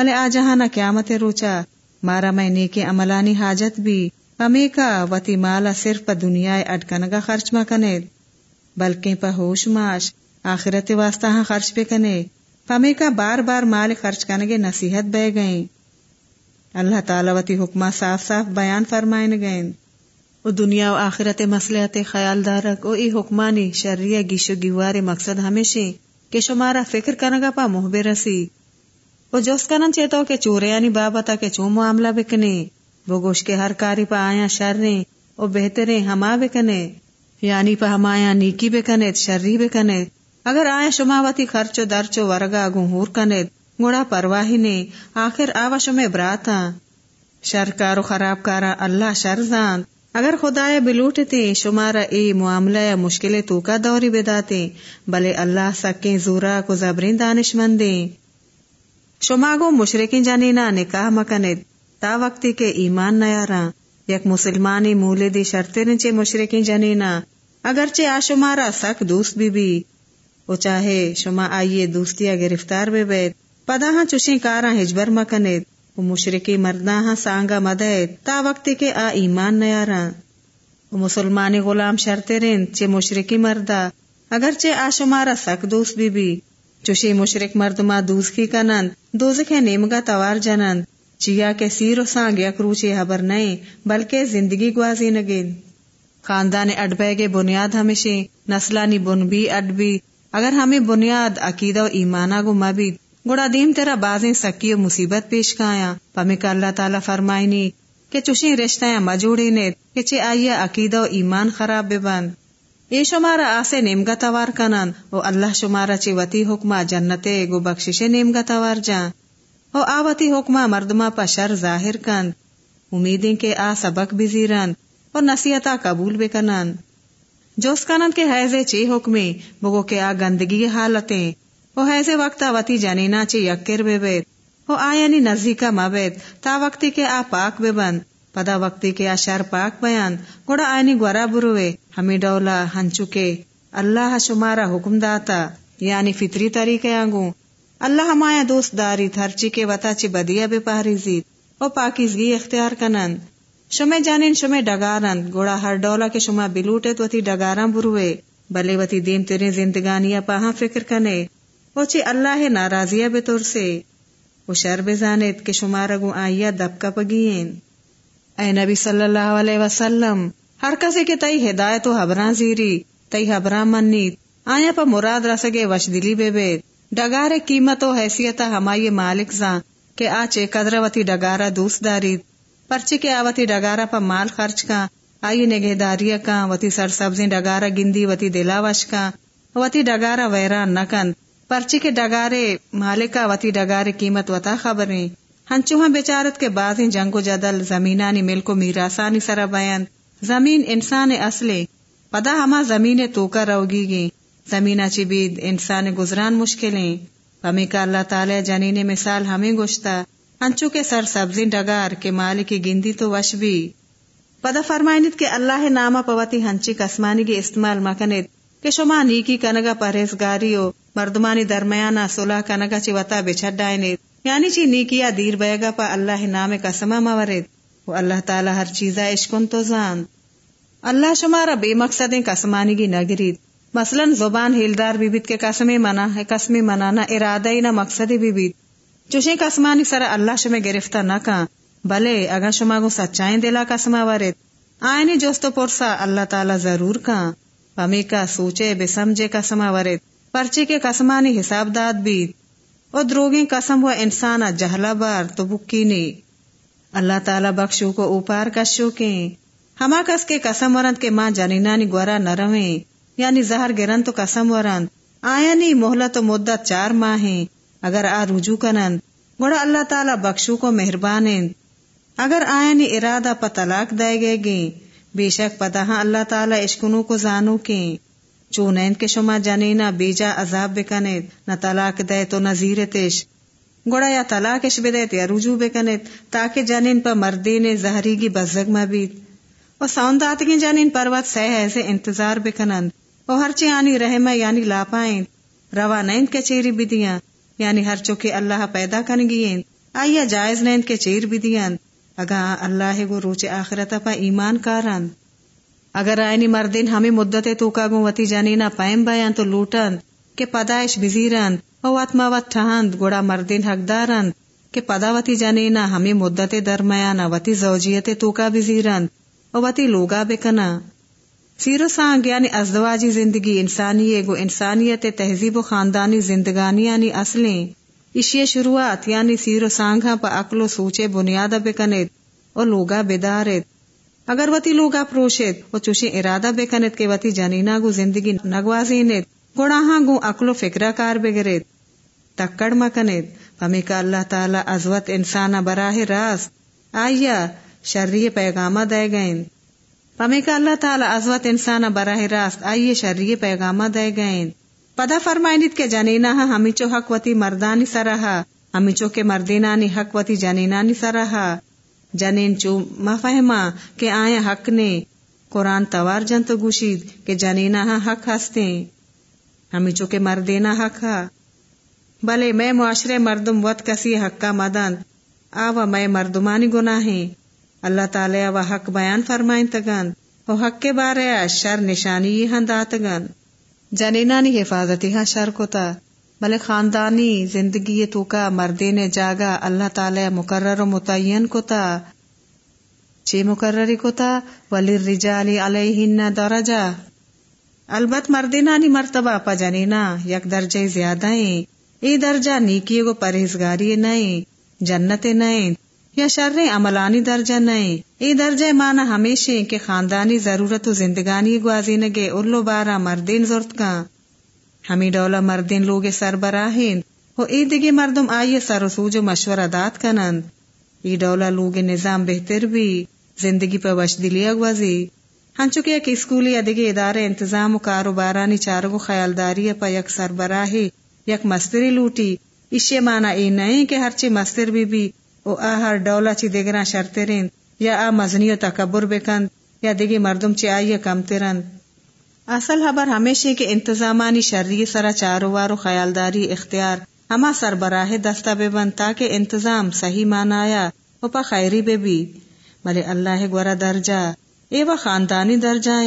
بلے آ جہانا قیامت روچا، مارا میں نیک عملانی حاجت بھی پمی کا وتی مالا صرف پا دنیا اڈکنگا خرچ ما کنید بلکہ پا ہوش ماش، آخرت واسطہ ہاں خرچ پہ کنے۔ پمی کا بار بار مال خرچ کنگے نصیحت بے گئیں۔ اللہ تعالی وتی حکمہ صاف صاف بیان فرمائن گئیں۔ او دنیا و آخرت مسلحت خیال دارک، او ای حکمانی شریع گیشو گیوار مقصد ہمیشہ کہ شمارا فکر کنگا پا محبے رسی۔ وہ جوس کنن چیتو کہ چوریانی بابتا کہ چون معاملہ بکنے، وہ گوش کے ہر کاری پا آیا شرنے، او بہترے ہما بکنے یعنی پا ہم آیا نیکی بکنے، شرری بکنے۔ اگر آیا شماوتی خرچو درچو ورگا گنہور کنے گوڑا پرواہی نے، آخر آوا شمے براتا۔ شر کارو خراب کارا اللہ شر زان۔ اگر خدایا بلوٹتے، شمارا اے معاملہ یا مشکل تو کا دوری بداتے، بلے اللہ سکیں زورا کو زبرین دانش مندیں۔ شما گو مشرقی جانینا نکاح مکند تا وقتی کے ایمان نیارا یک مسلمانی مولے دی شرطے نچے مشرقی جانینا اگرچہ آ شمارا سک دوست بھی بھی۔ وہ چاہے شما آئیے دوستیا گرفتار بے بیت۔ پدا ہاں چوشی کارا ہجبر مکند وہ مشرقی مردہ ہاں سانگا مدد تا وقتی کے آ ایمان نیارا وہ مسلمانی غلام شرطے رین چے مشرقی مردہ اگرچہ آ شمارا سک دوست بھی بھی۔ چوشی مشرق مردما دوز کی کنند دوزک ہے نیمگا توار جنند۔ چیا کے سیر و سانگ یک روچی حبر نہیں بلکہ زندگی گوازی نگین۔ خاندان اڈبے گے بنیاد ہمیشہ نسلانی بن بھی اڈ بھی اگر ہمیں بنیاد، عقیدہ و ایمانہ گو مبید۔ گوڑا دیم تیرا بازیں سکی و مصیبت پیش کایا۔ پمی کا اللہ تعالی فرمائنی کہ چوشی رشتہ مجوڑی نیت، کہ چے آئیے عقیدہ و ایمان خراب بے بند اے شمارا آسے نیمگا توار کنن او اللہ شمارا چی وتی حکمہ جنتے گو بخشش نیمگا توار جان او آوتی حکمہ مردما پا شر ظاہر کند امیدیں کے آ سبق بزیرن اور نصیحتا قبول بے کنن جوس کنن کے حیزے چی حکمی بگو کے آ گندگی حالتیں او حیزے وقتا وتی جنینا چی یکر بے بیت او آیانی نزدیکا مبید تا وقتی کے آ پاک بے بند پدا وقتی کے اشار پاک بیان گوڑا آئینی گورا بروے ہمیں ڈولا ہنچو کے اللہ شمارا حکم داتا یعنی فطری طریقے آنگوں اللہ ہمایا دوست داری تھرچی کے وطا چی بدیا بے پہری زید او پاکیزگی اختیار کنند شمے جانین شمے ڈگارند گوڑا ہر ڈولا کے شما بلوٹے تو تی ڈگاران بروے بلے وتی دیم تیرے زندگانیا پاہاں فکر کنے او چی اللہ ناراضیہ بے طور سے وہ شر بے زانت کے شمارا گو آئیا دبکا پگیین اے نبی صلی اللہ علیہ وسلم، ہر کسی کے تئی ہدایت و حبران زیری، تئی حبران منیت آیا پا مراد رسگے وش دلی بے بیت ڈگار قیمت و حیثیت ہمائی مالک زاں، کہ آچے قدر وتی ڈگارا دوست داری۔ پرچی کے آوتی ڈگارا پا مال خرچ کا آئی نگہ داریا کا وتی سر سبزی ڈگارا گندی، وتی دلا وش کا وتی ڈگارا ویران نکن پرچی کے ڈگارے مالکا وتی ڈگارے قیمت وتا خبریں۔ ہنچوہاں بیچارت کے بعد جنگ و جدل، زمینانی ملک و میراسانی سرا بیان زمین انسان اصلے، پدا ہما زمین تو روگی گی۔ زمین چی بید انسان گزران مشکلیں۔ ہمیں کا اللہ تعالی جنین مثال ہمیں گوشتا ہنچو کے سر سبزی ڈگار کے مال کی گندی تو وش بھی۔ پدا فرمائنت کے اللہ نامہ پوتی ہنچی کسمانی کی استعمال مکنت کہ شما نیکی کنگا پرہیزگاری ہو مردمانی درمیانہ صلح کنگا چی وطا بچھٹ ڈائنت یعنی چی نیکیا دیر بیگا پا اللہ نام قسمہ مورد وہ اللہ تعالی ہر چیزا عشقن تو زان اللہ شمارا بے مقصد قسمانی کی نگرید. مثلا زبان ہیلدار بیبیت کے قسمی منا ہے قسمی منانا ارادہ نہ مقصد بیبیت چوشیں قسمانی سر اللہ شمہ گرفتہ نہ کان بلے اگر شما گو سچائیں دلا قسمہ ورد آئینی جوستو پرسا اللہ تعالی ضرور کان پمی کا سوچے بے سمجھے قسمہ ورد پرچی کے قسمانی حساب داد بیت. اور دروگیں قسم ہوا انسان جہلا بار تو بکی نے اللہ تعالی بخشو کو اوپار کشو کے ہما کس کے قسم ورند کے ماں جنینانی گورا نہ رویں۔ یعنی زہر گرن تو قسم ورند۔ آیا نی محلت و مدت چار ماہ اگر آ رجوع کنند، گوڑا اللہ تعالی بخشو کو مہربان اگر آیا نی ارادہ پا طلاق دے گئے گی بے شک پتہ ہاں اللہ تعالی اشکنو کو زانو کے چونین کے شما جنینا بیجا عذاب بکنید نہ طلاق دے تو نہ تیش۔ گوڑا یا طلاقش بدیت یا رجوع بکنید تاکہ جنین پر مردین زہری کی بزگ مبید و سوندات کی جنین پروت سہ ایسے انتظار بکنند و ہر چی آنی رحمہ یعنی لاپائیں۔ روا نیند کے چیری بدیاں یعنی ہر چوکے اللہ پیدا کن گئیں آئیا جائز نیند کے چیر بدیاں۔ اگا اللہ گو روچ آخرت پا ایمان کارند اگر آئینی مردین ہمیں مدت تو کا گو وتی جانینا پائم بیان تو لوٹند کہ پدائش بزیرند او وات وات ٹھہند گوڑا مردین حق دارند کہ پدا وتی جانینا ہمیں مدت درمیانا وتی زوجیت تو کا بزیرند او وتی لوگا بکنا۔ سیرو سانگ یعنی ازدواجی زندگی انسانی گو انسانیت تہذیب و خاندانی زندگانی یعنی اصلیں۔ اشی شروعات یعنی سیرو سانگا پا اکلو سوچے بنیاد بکنید اور لوگا بدارت اگر وتی لوگا پروشت و چوشی ارادہ بکنت کے وتی جنینا گو زندگی نگوازینت گوڑا ہاں گو اکلو فکرہ کار بگرت تکڑ مکنت پمی کا اللہ تعالی ازوت انسانا براہ راست آئیا شرری پیغامہ دے گئیں پمی کا اللہ تعالی ازوت انسانا براہ راست آئیے شرری پیغامہ دے گئیں پدا فرمائنیت کے جنینا ہاں، ہمیچو حق وتی مردانی سرہا، ہمیچو کے مردینانی حق وتی جنینانی سرہا۔ جنین چو مفہما کہ آیا حق نے قرآن توار جن تو گوشید کہ جنینا ہاں حق ہستے۔ ہمیں چو کہ مردینا حق ہا۔ بلے میں معاشرے مردم وط کسی حق کا مدن آوا میں مردمانی گناہیں اللہ تعالی و حق بیان فرمائن تگن۔ و حق کے بارے شر نشانی ہاں داتگن جنینانی حفاظتی ہاں شر کو بلے خاندانی زندگی تو کا مردے نے جاگا، اللہ تعالی مقرر و متعین کو تا۔ چی مقرری کو تا ولی رجالی علیہن درجہ۔ البت مردینانی مرتبہ پا جنینا یک درجہ زیادہ ہیں۔ ای درجہ نیکی کو پرہیزگاری نہیں، جنت نہیں، یا شر عملانی درجہ نہیں۔ ای درجہ مانا ہمیشہ کہ خاندانی ضرورت و زندگانی گوازی نگے بارہ مردین زورت کا ہمیں ڈولا مردین لوگ سربراہین ہو ای دگی مردم آئیے سر سوج و مشورہ دات کنند۔ ای ڈولا لوگ نظام بہتر بھی، زندگی پہ وش دلی اگوازی۔ ہن چکے کہ اسکولی ادگی ادارے انتظام و کاروبارانی چارگو خیالداری پا یک سربراہی یک مستری لوٹی۔ اشے مانا ای نہیں کہ ہرچی مستر بھی بھی او آہر ڈولا چی دگران شرطرین، یا آ مزنی و تکبر بکند، یا دگی مردم چی آئیے کم ترند۔ اصل خبر ہمیشہ کے انتظامانی شرری سرا چاروار و خیالداری اختیار ہما سربراہ دستہ بے بند تاکہ انتظام صحیح مانایا و پا خیری بے بھی بلے اللہ گورا درجہ۔ اے و خاندانی درجہ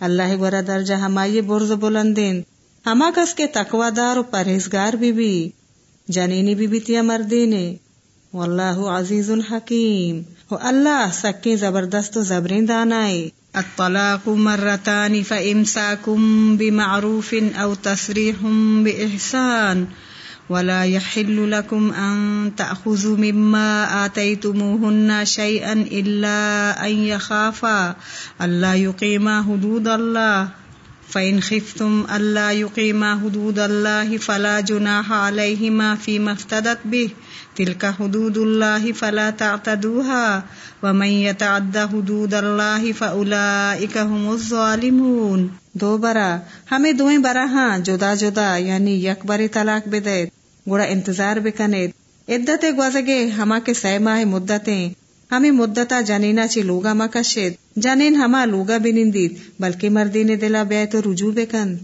اللہ گورا درجہ ہمائی برز بلندین۔ ہما کس کے تقوی دار و پرہیزگار بھی بھی جنینی بھی بھی تیا مردینے۔ واللہ عزیز الحکیم۔ و اللہ سکی زبردست و زبرین دانائے۔ الطلاق مرتان فإمساكم بمعروف أو تسريح بإحسان ولا يحل لكم أن تأخذوا مما آتيتموهن شيئا إلا أن يخافا ألا يقيما حدود الله. فإن خفتم ألا يقيما حدود الله فلا جناح عليهما فيما افتدت به. تلك حدود الله فلا تعتدوها ومن يتعد حدود الله فأولئك هم الظالمون۔ دو برا، ہمیں دوئیں برا ہاں جدا جدا یعنی یک بری طلاق بدید گوڑا انتظار بکنید۔ عدت گوزگے ہما کے سی ماہ مدتیں۔ ہمیں مدتا جنینا چی لوگا مکشید جنین ہما لوگا بنندید، بلکہ مردین دلا بے تو رجوع بکن۔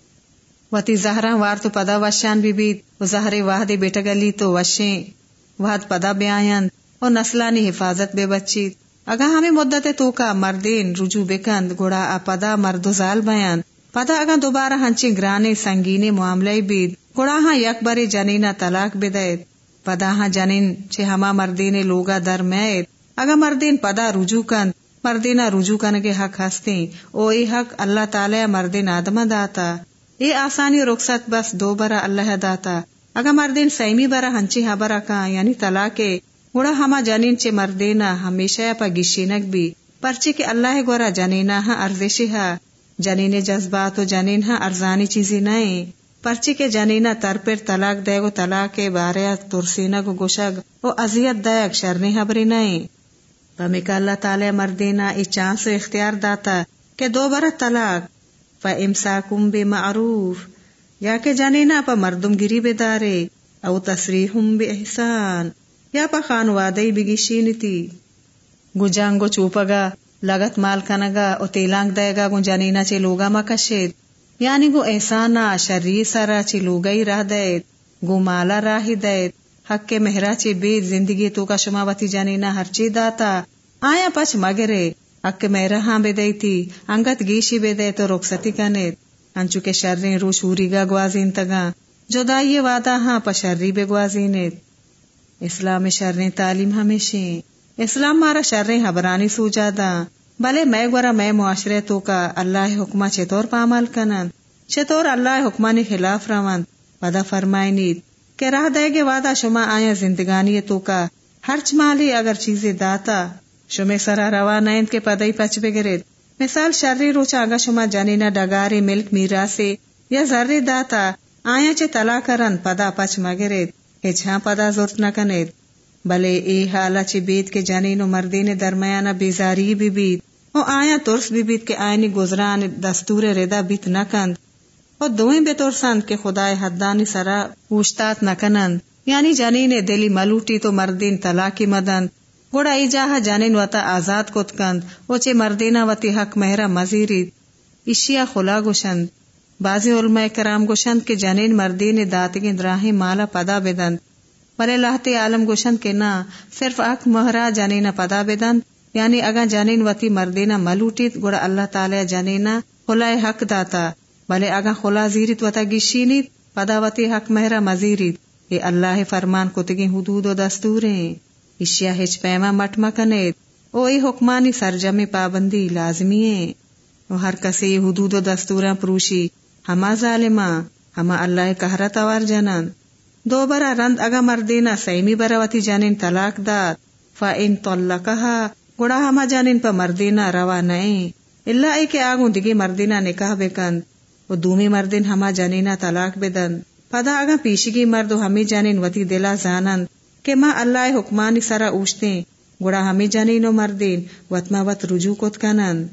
وتی زہرا وار تو پدا وشان بھی بیت و زہرے واہد بیٹا گلی تو وشیں۔ وحد پدا بے آئند اور نسلانی حفاظت بے بچیت اگا ہمیں مدت تو کا مردین رجوع بکند گوڑا آ پدا مرد زال بیان پدا اگا دوبارہ ہنچی گرانے سنگینے معاملے بید۔ گوڑا ہاں یک بری جنینا طلاق بدید پدا ہاں جنین چھ ہما مردین لوگا در میت اگا مردین پدا رجوع کند۔ مردینا رجوع کن کے حق ہستے او ای حق اللہ تعالی مردین آدم داتا۔ اے آسانی رخصت بس دو برا اللہ داتا۔ اگا مردین سیمی برا ہنچی ہا کا یعنی طلاقے گوڑا ہما جنین چے مردینا ہمیشہ پا گشینک بھی پرچے کے اللہ گورا جنینا ہاں ارزشی ہا جنین جذبات و جنین ہاں ارزانی چیزی نئے پرچے کے جنینا تر پر طلاق دے گو طلاق کے بارے ترسینا گو گوشگ او ازیت دے شرنی حبری نئے پمی کا اللہ تعالی مردینا ای چانس اختیار داتا کہ دو برا طلاق پا امساکم بے معروف یا کہ جنینا پا مردم گری بے دارے او تصریحم بے احسان یا پا خانوادی بگی شینتی گو جانگو چوپگا لگت مال کنگا او تیلانگ دے گا گو جنینا چے لوگا مکشید یعنی گو احسانا شری سرا چے لوگای راہ دید گو مالا راہی دید حق کے مہرا چے بید زندگی تو کا شما وتی جنینا ہر چی داتا آیا پچ مگرے اک میں رہاں بے دئی تھی انگت گیشی بے دے تو رخصتی کنیت انچو کے شرری رو شوری گا گوازین تگا جو دائیے وعدہ ہاں پشرری بے گوازینت اسلام شرری تعلیم ہمیشہ اسلام مارا شرری حبرانی سو جادا بلے میں گورا میں معاشرے تو کا اللہ حکمہ چطور پامال کنن؟ چطور اللہ حکمانی خلاف روان؟ پدا فرمائنید کہ راہ دے گے وعدہ شما آیا زندگانی تو کا۔ ہرچ مالی اگر چیزیں داتا شمے سرا روا نیند کے پدئی پچ بگرد مثال شرری روچ آگا شما جنینا ڈگاری ملک میرا سے، یا ذری داتا آیا چے تلا کرن پدا پچ مگرد ہچھا پدا زورت نہ کنید۔ بلے ای حالا چی بیت کے جنین و مردین درمیانہ بیزاری بھی بیت او آیا ترس بھی بیت کے آئینی گزران دستور ردا بیت نہ کند۔ او دوئیں بے ترسند کے خدای حدانی سرا پوشتات نہ کنند۔ یعنی جنین دلی ملوٹی تو مردین طلاقی مدند۔ گوڑا ای جاہا جنین وطا آزاد کت کند او چے مردینہ وطی حق مہرہ مزیرید اشیا خلا گوشند۔ بازی علماء کرام گوشند کے جنین مردین داتگی دراہی مالا پدا بدند بلے لاہتے عالم گوشند کے نا صرف اک مہرا جنینا پدا بدند یعنی اگا جنین وتی مردینا ملوٹیت، گوڑا اللہ تعالی جنینا خلا حق داتا۔ بلے اگا خلا زیرت وتا گشینیت پدا وتی حق مہرا مزیریت۔ اے اللہ فرمان کتگی حدود و دستوریں۔ اشیا ہچ پیما مٹ مکنیت او ای حکمانی سرجم پابندی لازمی ہے۔ او ہر کسی حدود و دستوراں پروشی۔ ہما ظالما ہما اللہ کہرا توار جنن دو برا رند اگا مردینا سیمی وتی جانین طلاق داد۔ فا ان طلقها گڑا ہما جانین پا مردینا روا نئے۔ اللہ ای کے آگوں دگی مردینا نکاح بکند و دومی مردین ہما جانینا طلاق بدن پدا اگا پیشگی مرد و ہمی جانین وتی دلا زانند۔ کہ ما اللہ حکمانی سرا اوشتے گڑا ہمی جانین و مردین وطما وط رجوع کت کنند.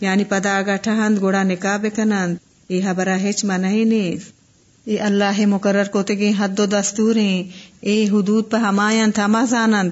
یعنی پدا اگا ٹھہند، گڑا نکاح بکنند ای حبرہ ہچ منہی نیز. اے اللہ مقرر کو تگی حد و دستوریں. اے حدود پہ ہمایاں تھما زانند.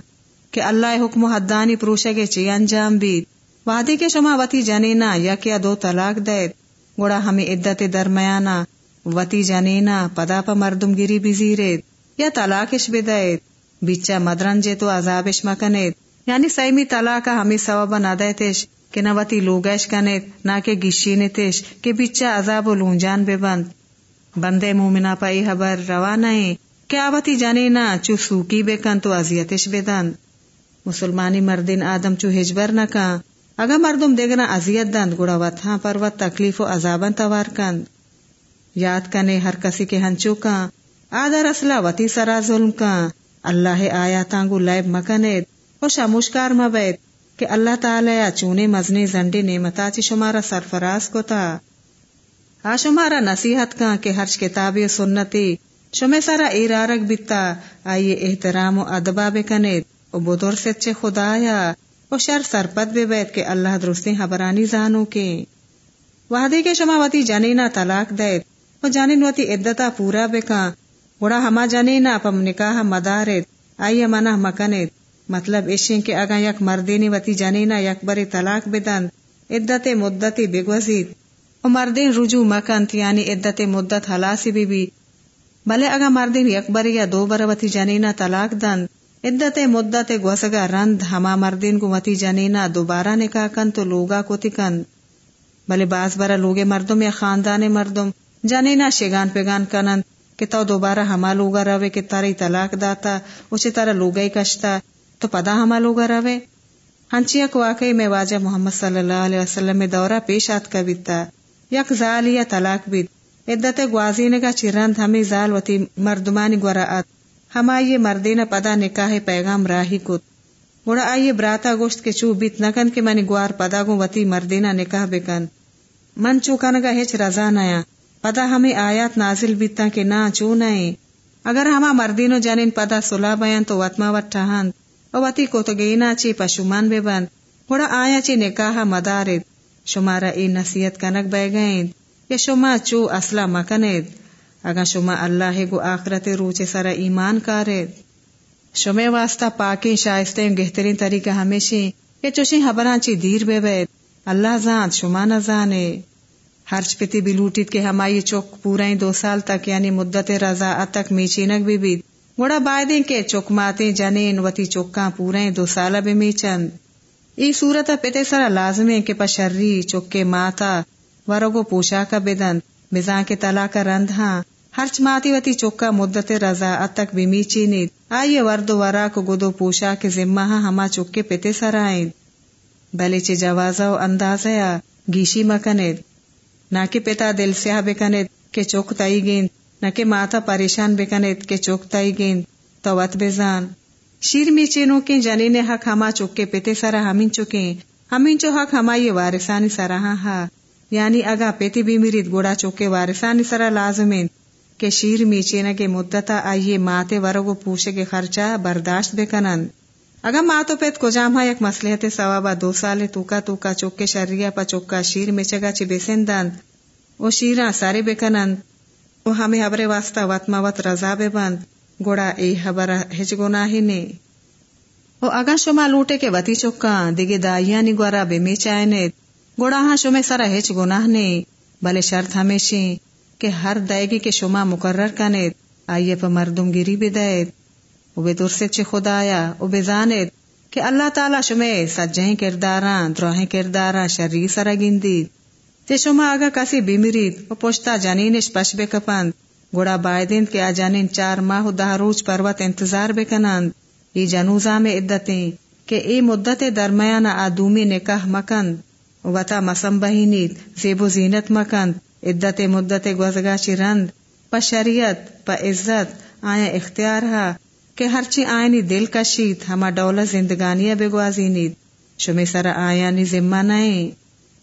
کہ اللہ حکم و حدانی پروشے کے چی انجام بید. وعدے کے شما وتی جنینا یا کیا دو طلاق دیت گوڑا ہمیں عدت درمیانا وتی جنینا پدا پا مردم گری بزیرید. یا طلاقش بدیت بچا مدرن جے تو عذابش مکنیت یعنی سیمی طلاقا ہمیں سوابا نہ دیتش کہ نہ وتی لوگش کنیت نہ کہ گشینتش کہ بچا عذاب و لونجان بے بند بندے مومنا پائی حبر روانہ کیا وتی جانے نا چو سوکی بے کن تو ازیتش بے دند مسلمانی مردین آدم چو ہجبر نہ کان اگا مردم دیگنا ازیت دند، گڑا وط ہاں پر وط تکلیف و عذابن توار کند یاد کنے ہر کسی کے ہنچو کان آدھا رسلا وتی سرا ظلم کان اللہ آیاتانگو لائب مکنید و شموشکار مبید کہ اللہ تعالی چونے مزنی زنڈی نعمتا چی شمارا سرفراز کو تا آ شمارا نصیحت کا کہ ہرش کتابی و سنتی شمے سارا ایرارک بیتا۔ آئیے احترام و ادبا بے بکنید او بدور سے خدایا او شر سرپت بے بیت کے اللہ درستی حبرانی زانو کے۔ وحدی کے شما وتی جنینا طلاق دیت۔ او جنین وتی عدتا پورا بکا گوڑا ہما جنینا پم نکاح مدارت آئیے منہ مکنید مطلب اشین کے اگا یک مردینی وتی جنینا یک بری طلاق بدن۔ عدت مدتی بگوزید۔ مردین رجوع مکنت یعنی عدت مدت حلاسی بھی بھی۔ بلے اگا مردین یکبر یا دو بر وتی جنینا طلاق دند عدت مدت گوسگا رند ہما مردین کو وتی جنینا دوبارہ نکاح کن تو لوگا کو تکن بلے باز برا لوگے مردم یا خاندان مردم۔ جنینا شگان پیگان کنند کہ تو دوبارہ ہما لوگا روے کہ تاری طلاق داتا، اسی طرح لوگا کشتا، تو پدا ہما لوگا روے ہنچیا کو واقعی میں واجہ محمد صلی اللہ علیہ وسلم میں دورہ پیش آت کا بیتا یک زال یا طلاق بید۔ عدت گوازین کا چرند ہمیں زال وتی مردمانی گورا ہما یہ مردین پدا نکاح پیغام راہی کت۔ گوڑا آئیے براتا گوشت کے چو بیت نکن کے منی گوار پدا گو وتی مردینہ نکاح بکن۔ من چوکن ہچ رضا نیا پدا ہمیں آیات نازل بیتا کے نا چو نئے اگر ہما مردینو جانین پدا سلا بیان تو وطما وط ٹھہند او وتی کو تو گینا چی پشومان بے بند۔ گوڑا آیا چی نکاح مدارد۔ شمارا ای نصیحت کنک بے گئیں یا شما چو اصلا مکنید اگا شما اللہ گو آخرت روچے سارا ایمان کارید۔ شما واسطہ پاکی شائستہ گہترین طریقہ ہمیشہ کہ چوشی حبران چی دیر بے بید اللہ زانت شما نہ زانے۔ ہرچ پتی بھی لوٹیت کے ہمائی چوک پورا دو سال تک یعنی مدت رضا تک میچینک بھی بید۔ گوڑا بائدیں کے چوک ماتے جنین وتی چوکاں پورا دو سال بھی میچند ای صورت پتے سرا لازمی کہ پشری چکے ماتا ورگو پوشا کا بدن مزاں کے تلا کا رند ہاں۔ ہرچ ماتی وتی چکا مدت رضا اتک بمی چینید آئیے ورد ورا کو گدو پوشا کے ذمہ ہاں ہما چکے پتے سرائیں بلے چے جوازا و انداز گیشی مکنید نہ کہ پتا دل سیاہ بکنید کہ چوک تائی گیند نہ ماتا پریشان بکنید کہ چوک تائی گیند تو بزان شیر می چینو کے جنی نے حق ہما چکے پیتے سرا ہمین چکے ہمین چو حق ہمائی وارثانی سرا ہاں ہا یعنی اگا پیتی بھی میرید گوڑا چکے وارثانی سرا لازمین کہ شیر می چینا کے مدتا آئیے ماتے ورگو پوچھے کے خرچہ برداشت بے کنن اگا ماں تو پیت کو جام یک مسلحت ثوابا دو سال توکا توکا چوکے شریا پا چوکا شیر میں چگا چی بے سندن او شیرا سارے بے کنن، او ہمیں حبر واسطہ وط موت رضا بے بند گوڑا ای حبر ہج گناہی نے او اگا شما لوٹے کے وتی چکا، دیگے دائیا نی گورا بے می چائنے گوڑا ہاں شما سرا ہج گناہ نے بلے شرط ہمیشی کہ ہر دائگی کے شما مقرر کنے، آئیے پا مردم گیری بھی دائے او بے چھ خدایا او بے زاند کہ اللہ تعالی شما سجہیں کرداران، دروہیں کرداران، شری سرا گندی۔ تے شما آگا کسی بیمرید او پوشتا جانینش پش بے کپند گوڑا بائدین کے آجانین چار ماہ دہ روچ پروت انتظار بکنند ای جنوزا میں عدتیں کہ ای مدت درمیان آدومی نکاح مکند۔ وطا مسم بہینید، زیب و زینت مکند۔ عدت مدت گوزگا چی رند۔ پا شریعت، پا عزت، آیا اختیار ہا۔ کہ ہرچی آئینی دل کشید، ہما ڈولا زندگانیہ بگوازینید شمی سر آیا نی ذمہ نائیں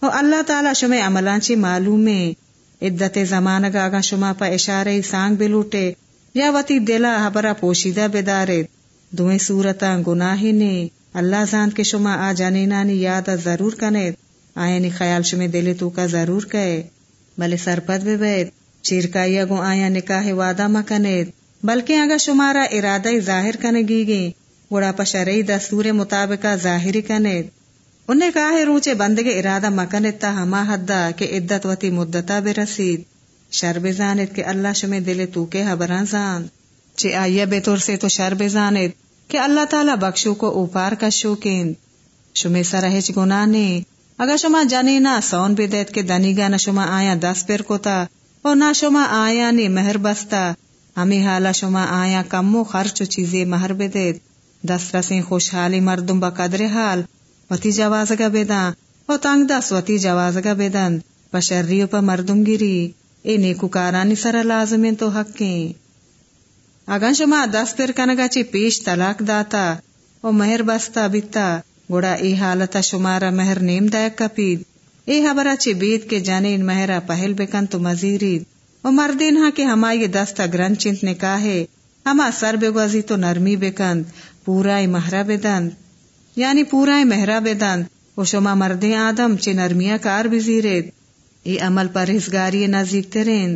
او اللہ تعالی شمی عملانچی معلومیں عدت زمان گا شما پا اشارے سانگ بلوٹے یا وتی دلا حبرا پوشیدہ بدارے دویں صورتا گناہی نے۔ اللہ زان کے شما آ جانے نانی یاد ضرور کنے آئینی خیال شمی دل تو کا ضرور کہے بلے سرپد بے بیت۔ چیرکائی گو آیا نکاح وعدہ مکنے بلکہ اگا شمارا ارادہ ظاہر کنے گی گی، گوڑا پشرئی دستور مطابقہ ظاہری کنے۔ انہیں کہا ہے روچے بندگے ارادہ مکن اتا ہما حدا کہ عدت وتی مدتا بے رسید۔ شرب زانت کہ اللہ شمی دل تو کے حبران زان۔ چے آئیے بے طور سے تو شرب زانت کہ اللہ تعالی بخشو کو اوپار کا شوکین شمی سرہچ گناہ نے۔ اگر شما جانی نہ سون بھی دیت کے دنیگا نہ شما آیا دس پیر کو تا اور نہ شما آیا نی مہر بستا۔ ہمیں حالا شما آیا کمو خرچ چیزیں مہر بے دس رسیں خوشحالی مردم با قدر حال. وتی جوازگا بیدان او تنگ دس وتی جوازگا بیدان بشریو پا مردم گیری. اے نیکو کارانی سر لازمین تو حقیں اگن شما دس پر کنگا چی پیش طلاق داتا. او مہر بستا بیتا. گوڑا ای حالتا شمارا مہر نیم دائک کپید. اے حبرا چی بید کے جانے ان مہرا پہل بکن تو مزیرید. او مردین ہاں کہ ہما یہ دستا گرن چنت نکاہے ہما سر بے بگوازی تو نرمی بکند پورا ای مہرہ بدند یعنی پورا مہرا بیدان و شما مردیں آدم چے نرمیا کار بزیرید ای عمل پر ہزگاری نزدیک ترین۔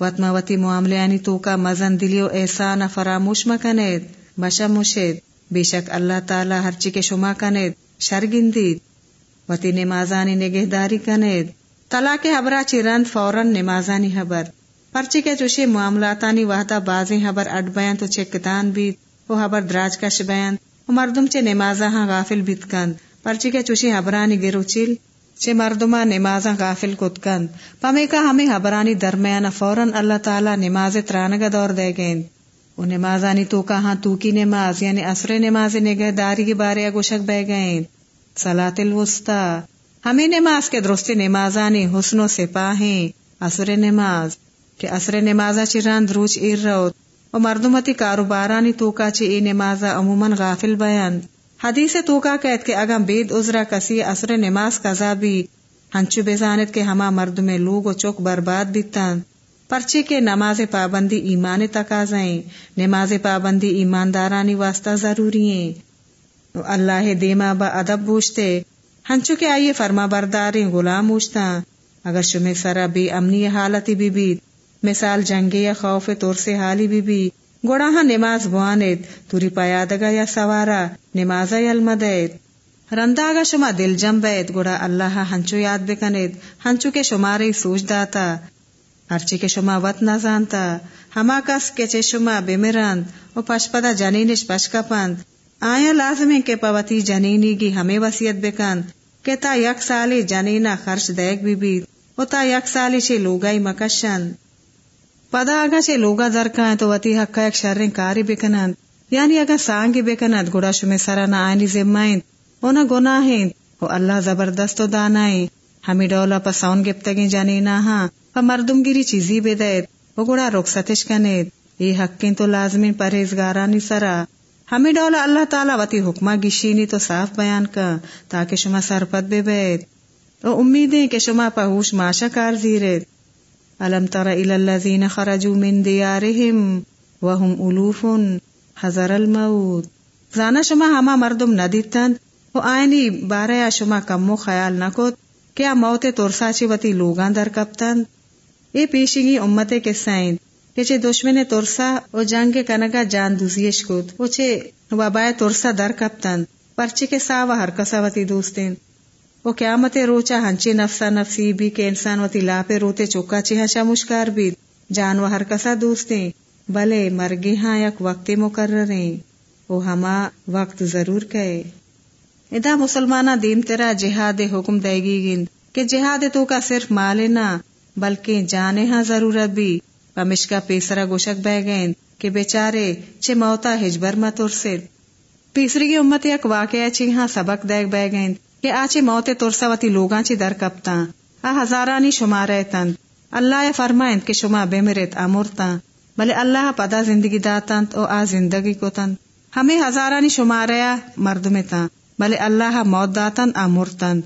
وطما وتی معاملے یعنی تو کا مزن دلیو احسان فراموش مکنید بشا مشید۔ بے شک اللہ تعالی ہر چی کے شما کنید، شرگندید۔ وتی نمازانی نگہداری کنید۔ تلا کے حبرا چی رند فوراً نمازانی حبر۔ پرچی کے چوشی معاملاتانی وحدہ بازی حبر اڈ بیان تو چکتان بیت وہ حبر دراج کش بیان مردم چے نمازا ہاں غافل بیتکند پرچی کے چوشی حبرانی گرو چیل چے مردما نمازا غافل کتکند پمی کا ہمیں حبرانی درمیان فوراً اللہ تعالی نماز ترانگا دور دے گئند۔ وہ نمازانی تو کہاں تو کی نماز یعنی اثر نماز نگہ داری کے بارے گوشک بہ گئیں سلاۃ الوسطی۔ ہمیں نماز کے درست نمازانی حسن و سپاہیں۔ اثر نماز۔ کہ اثر نمازا چران دروچ ایر روت و مردمتی کاروبارانی توکا چی ای نمازا عموماً غافل بیان حدیث توکا کہت کہ اگم بید ازرا کسی اثر نماز قضا بھی، ہنچو بزانت کے ہما مرد میں لوگ و چوک برباد بیتن پرچے کے نماز پابندی ایمان تقاضائیں، نماز پابندی ایماندارانی واسطہ ضروری ہیں. اللہ دیما با ادب بوجھتے ہنچو کے آئیے فرما برداریں غلام بوجھتا اگر شمی سرا بے امنی حالتی بھی بیت مثال جنگے یا خوف طور سے حالی بی بی گوڑا ہاں نماز بوانید، توری پیادگا یا سوارا نماز المدید۔ رنداگا شما دل جم بید، گوڑا اللہ ہنچو یاد بکنید۔ ہنچو کے شماری سوچ داتا۔ ہرچی کے شما وط نہ ہما کس کے چے شما بمرند۔ و پشپدا جنینش پشکا پند آیا لازم ہے کہ پوتی جنینی کی ہمیں وسیعت بکن کہ تا یک سالی جنینا خرچ دیکھ بھی بیت و تا یک سالی چھ لوگائی مکشن پدا آگا چھ لوگا درکائیں تو وتی حقا یک شرن کاری بکنند. یعنی اگر سانگی بکند گوڑا شمی سرنا آئینی زمائند اونا گناہند و اللہ زبردست و دانائیں ہمیں ڈولا پا سون گپتگیں جنینا ہاں. پا مردم گیری چیزی بدید. و گوڑا رخصتش کنید. یہ حقیں تو لازمی پرہیزگارانی سرا. ہمیں ڈولا اللہ تعالیٰ وتی حکمہ گشینی تو صاف بیان کا، تاکہ شما سرپت بے بیت او امیدیں کہ شما پہوش ماشا کار زیرت علم تر الذین خرجوا من دیارہم وهم الوف حضر الموت۔ زانا شما ہما مردم ندیتند و آئینی باریا شما کمو خیال نکت کیا موت ترسا چی وتی لوگان در کپتند اے پیشنگی امتے کے سائن کہ چے دشمن ترسا او جنگ کنگا جان دوزیش کود او چے وبائے ترسا در کپتن۔ پرچے کے ساوا ہر کسا وتی دوستین۔ او قیامت روچا ہنچے نفسا نفسی بھی کہ انسان وتی لاپے روتے چوکا چے ہنچا مشکار بھی جان و ہر کسا دوستین بلے مرگی ہاں یک وقت مقرریں او ہما وقت ضرور کہے ادا مسلمانہ دیم تیرا جہاد حکم دے گی گند کہ جہاد تو کا صرف مال نہ بلکہ جانے ہاں ضرورت بھی پمشکا پیسرا گوشک بہ گئیں کہ بیچارے چھ موتا ہجبر مت ترسد تیسری کی امت یک واقعہ چھ ہاں سبق دیکھ بہ گئیں کہ آچے موت ترسا وتی لوگاں چھ در کپتا آ ہزارانی شما رہتن اللہ فرمائیں کہ شما بے مرت بلے اللہ پدا زندگی داتن او آ زندگی کو تن ہمیں ہزارانی شما ریا مرد میں بلے اللہ موت داتن امرتن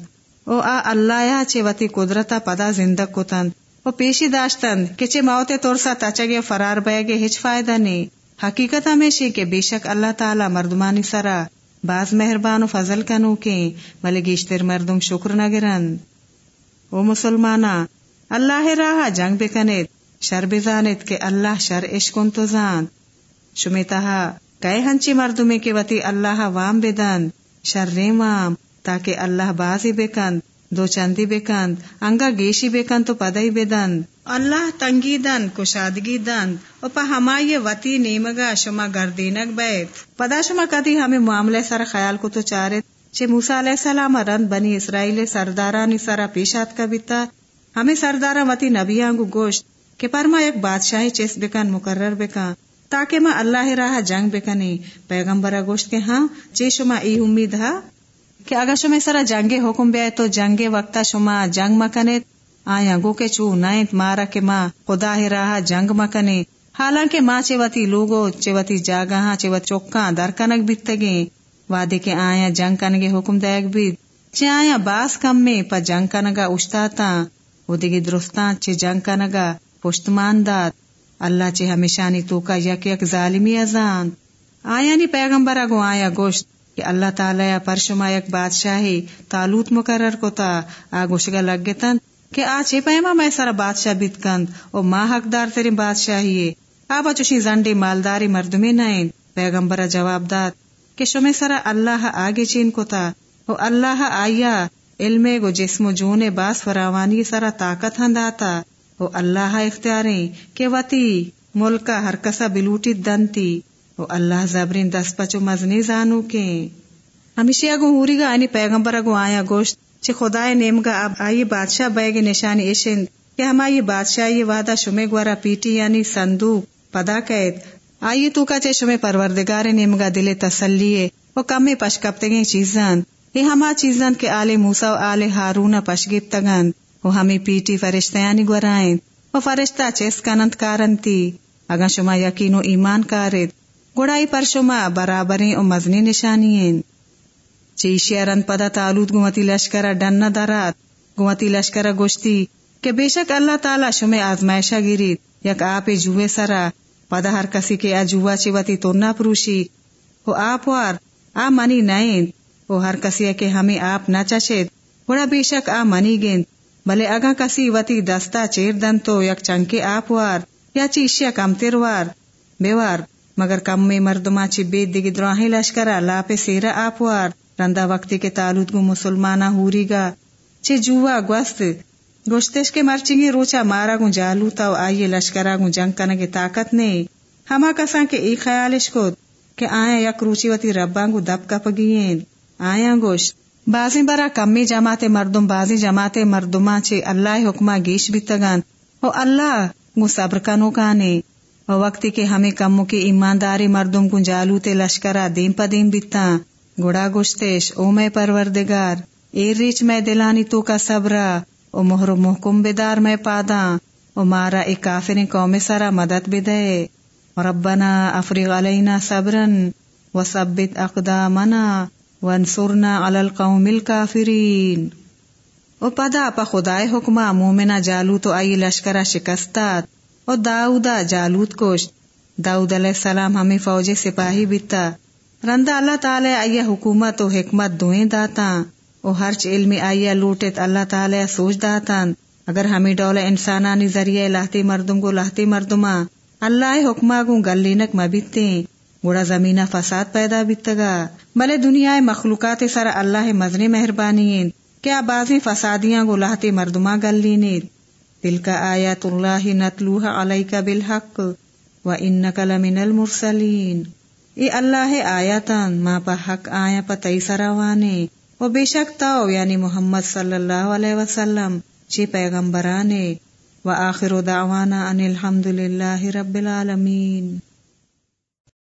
او آ اللہ چھ وتی قدرتا پدا زندگ کو تن پیشی داشتن کہ موت تورسا تچگے فرار گے ہچ فائدہ نہیں حقیقت ہمیشہ کہ بے شک اللہ تعالی مردمانی سرا۔ باز مہربان و فضل کنو کے بلے گیشتر مردم شکر نگرن او مسلمانا، اللہ راہ جنگ بکنیت شر بزانت کہ اللہ شر عشقن تو زان شمی تہا کئے ہنچی مردمی کے وتی اللہ وام بدن شر وام، تاکہ اللہ بازی بکند، دو چندی بکند، انگا گیشی بکند تو پدائی بدند۔ اللہ تنگی دن، کشادگی دن او ہمائی وتی نیمگا شما گردینک بیت۔ پدا شما کدی ہمیں معاملے سر خیال کو تو چارت چھ موسیٰ علیہ السلام رند بنی اسرائیل سردارانی سرا پیشات کا بیتا ہمیں سردارا وتی نبیاں گو گوشت کہ پرما ایک بادشاہی چیس بکن، مقرر بکن۔ تاکہ ما اللہ راہ جنگ بکنی۔ پیغمبرا گوشت کے ہاں چے شما ای امید ہا؟ کہ اگر شما سرا جنگ حکم بے تو جنگ وقتا شما جنگ مکنیت آیا گو کے چو نائت مارا کے ماں خدا ہی راہ جنگ مکنے حالانکہ ماں چیوتی لوگو چیوتی جاگہاں چیوت چوکاں درکنک بیتگے وعدے کے آیا جنگ کنگے حکم دیکھ بیت۔ چے آیا باس کم میں پا جنگ کنگا اشتاتا۔ وہ دیگی درستان چے جنگ کنگا پشتمان داد اللہ چے ہمیشانی تو کا یک یک ظالمی ازان آیا نی پیغمبر اگو آیا گوشت کہ اللہ تعالی پر شما یک بادشاہی تالوت مقرر کو تا آگوشگا لگ گتن کہ آج پیما میں سارا بادشاہ بیت کند او ماں حقدار تیری بادشاہی آبا چوشی زنڈی مالداری مردمی نائن پیغمبر جواب داد کہ شما سارا اللہ آگے چین کو تا۔ او اللہ آیا، علم گو جسم و جون باس فراوانی سارا طاقت ہنداتا او اللہ اختیاریں کہ وتی ملکا ہر کسا بلوٹی دنتی۔ او اللہ زبرین دس پچو مزنی زانو کے ہمیشہ گو ہوری گا یعنی آنی پیغمبر گو آیا گوشت۔ چھ خدای نیم گا، اب آئی بادشاہ بے نشانی ایشند کہ ہم بادشاہ، یہ وعدہ شمے گوارا پیٹی یعنی صندوق، پدا قید۔ آئی تو کا چے شمے پروردگار نیم گا دل تسلیے وہ کم پش کپتے چیزان۔ یہ ہما چیزان کے آل موسا و آل ہارون پش گپتگن وہ ہمیں پیٹی فرشتیانی گورائیں وہ فرشتہ چیس کنند کارنتی۔ اگر شما یقین و ایمان کارت گڑائی پر شما برابریں او مزنی نشانی چیشیا رن پدا تالود گمتی لشکر ڈن درات گمتی لشکر گوشتی کہ بے شک اللہ تعالی شما آزمائشہ گیریت یک آپ جوے سرا پدا ہر کسی کے اجوا چیوتی تو نہ پروشی وہ آپ وار آ منی نائن وہ ہر کسی کے ہمیں آپ نہ چشید بڑا بے شک آ منی گیند بھلے اگا کسی وتی دستا چیر دن تو یک چنکے آپ وار یا چیشیا کم تیروار بیوار مگر کم میں مردما چی بے دگی دراہی لشکرا لا پہ سیرا آپوار رندا وقتی کے تعلق گو مسلمانہ ہوری گا۔ چی جوا گوست، گوشتش کے مرچنگی روچا مارا گو جالو تا آئیے لشکرا گو جنگ کنگی طاقت نے۔ ہما کساں کے ای خیالش کو کہ آیا یک روچی وتی ربان کو دب کپ گئیں آیا گوشت بازی برا کمی جماعت مردم بازی جماعت مردما چے اللہ حکمہ گیش بیتگان۔ او اللہ گو صبر کنو کانے۔ او وقتی کے ہمیں کمو کے ایمانداری مردم کو جالو تے لشکرا دیم پا دیم بیتا گڑا گشتش او میں پروردگار ایر ریچ میں دلانی تو کا صبرا او مہر محکم بیدار میں پادا او مارا ایک کافر قوم سرا مدد بدے ربنا افرغ علینا صبرن وثبت اقدامنا وانصرنا علی القوم الكافرین او پدا پا خدای حکمہ مومنا جالوت و آئی لشکرہ شکستات او داؤدا جالوت کوشت داؤد علیہ السلام ہمیں فوج سپاہی بیتا رندہ اللہ تعالی آئی حکومت و حکمت دوئیں داتا او ہرچ علم آئی لوٹت اللہ تعالی سوچ داتا اگر ہمیں ڈول انسانانی ذریعے لاہتی مردم کو لاہتی مردما اللہ حکمہ کو گلینک مبیتے گوڑا زمینہ فساد پیدا بیتگا۔ بلے دنیا مخلوقات سر اللہ مزنی مہربانی کیا بازی فسادیاں گلاہتی مردما گل لینید دل کا آیات اللہ نتلوہ علیکا بالحق۔ و انکا لمن المرسلین۔ ای اللہ آیاتان ما پا حق آیا پا تیسروانے و بے شک تاو یعنی محمد صلی اللہ علیہ وسلم، چی پیغمبرانے و آخر دعوانا ان الحمدللہ رب العالمین۔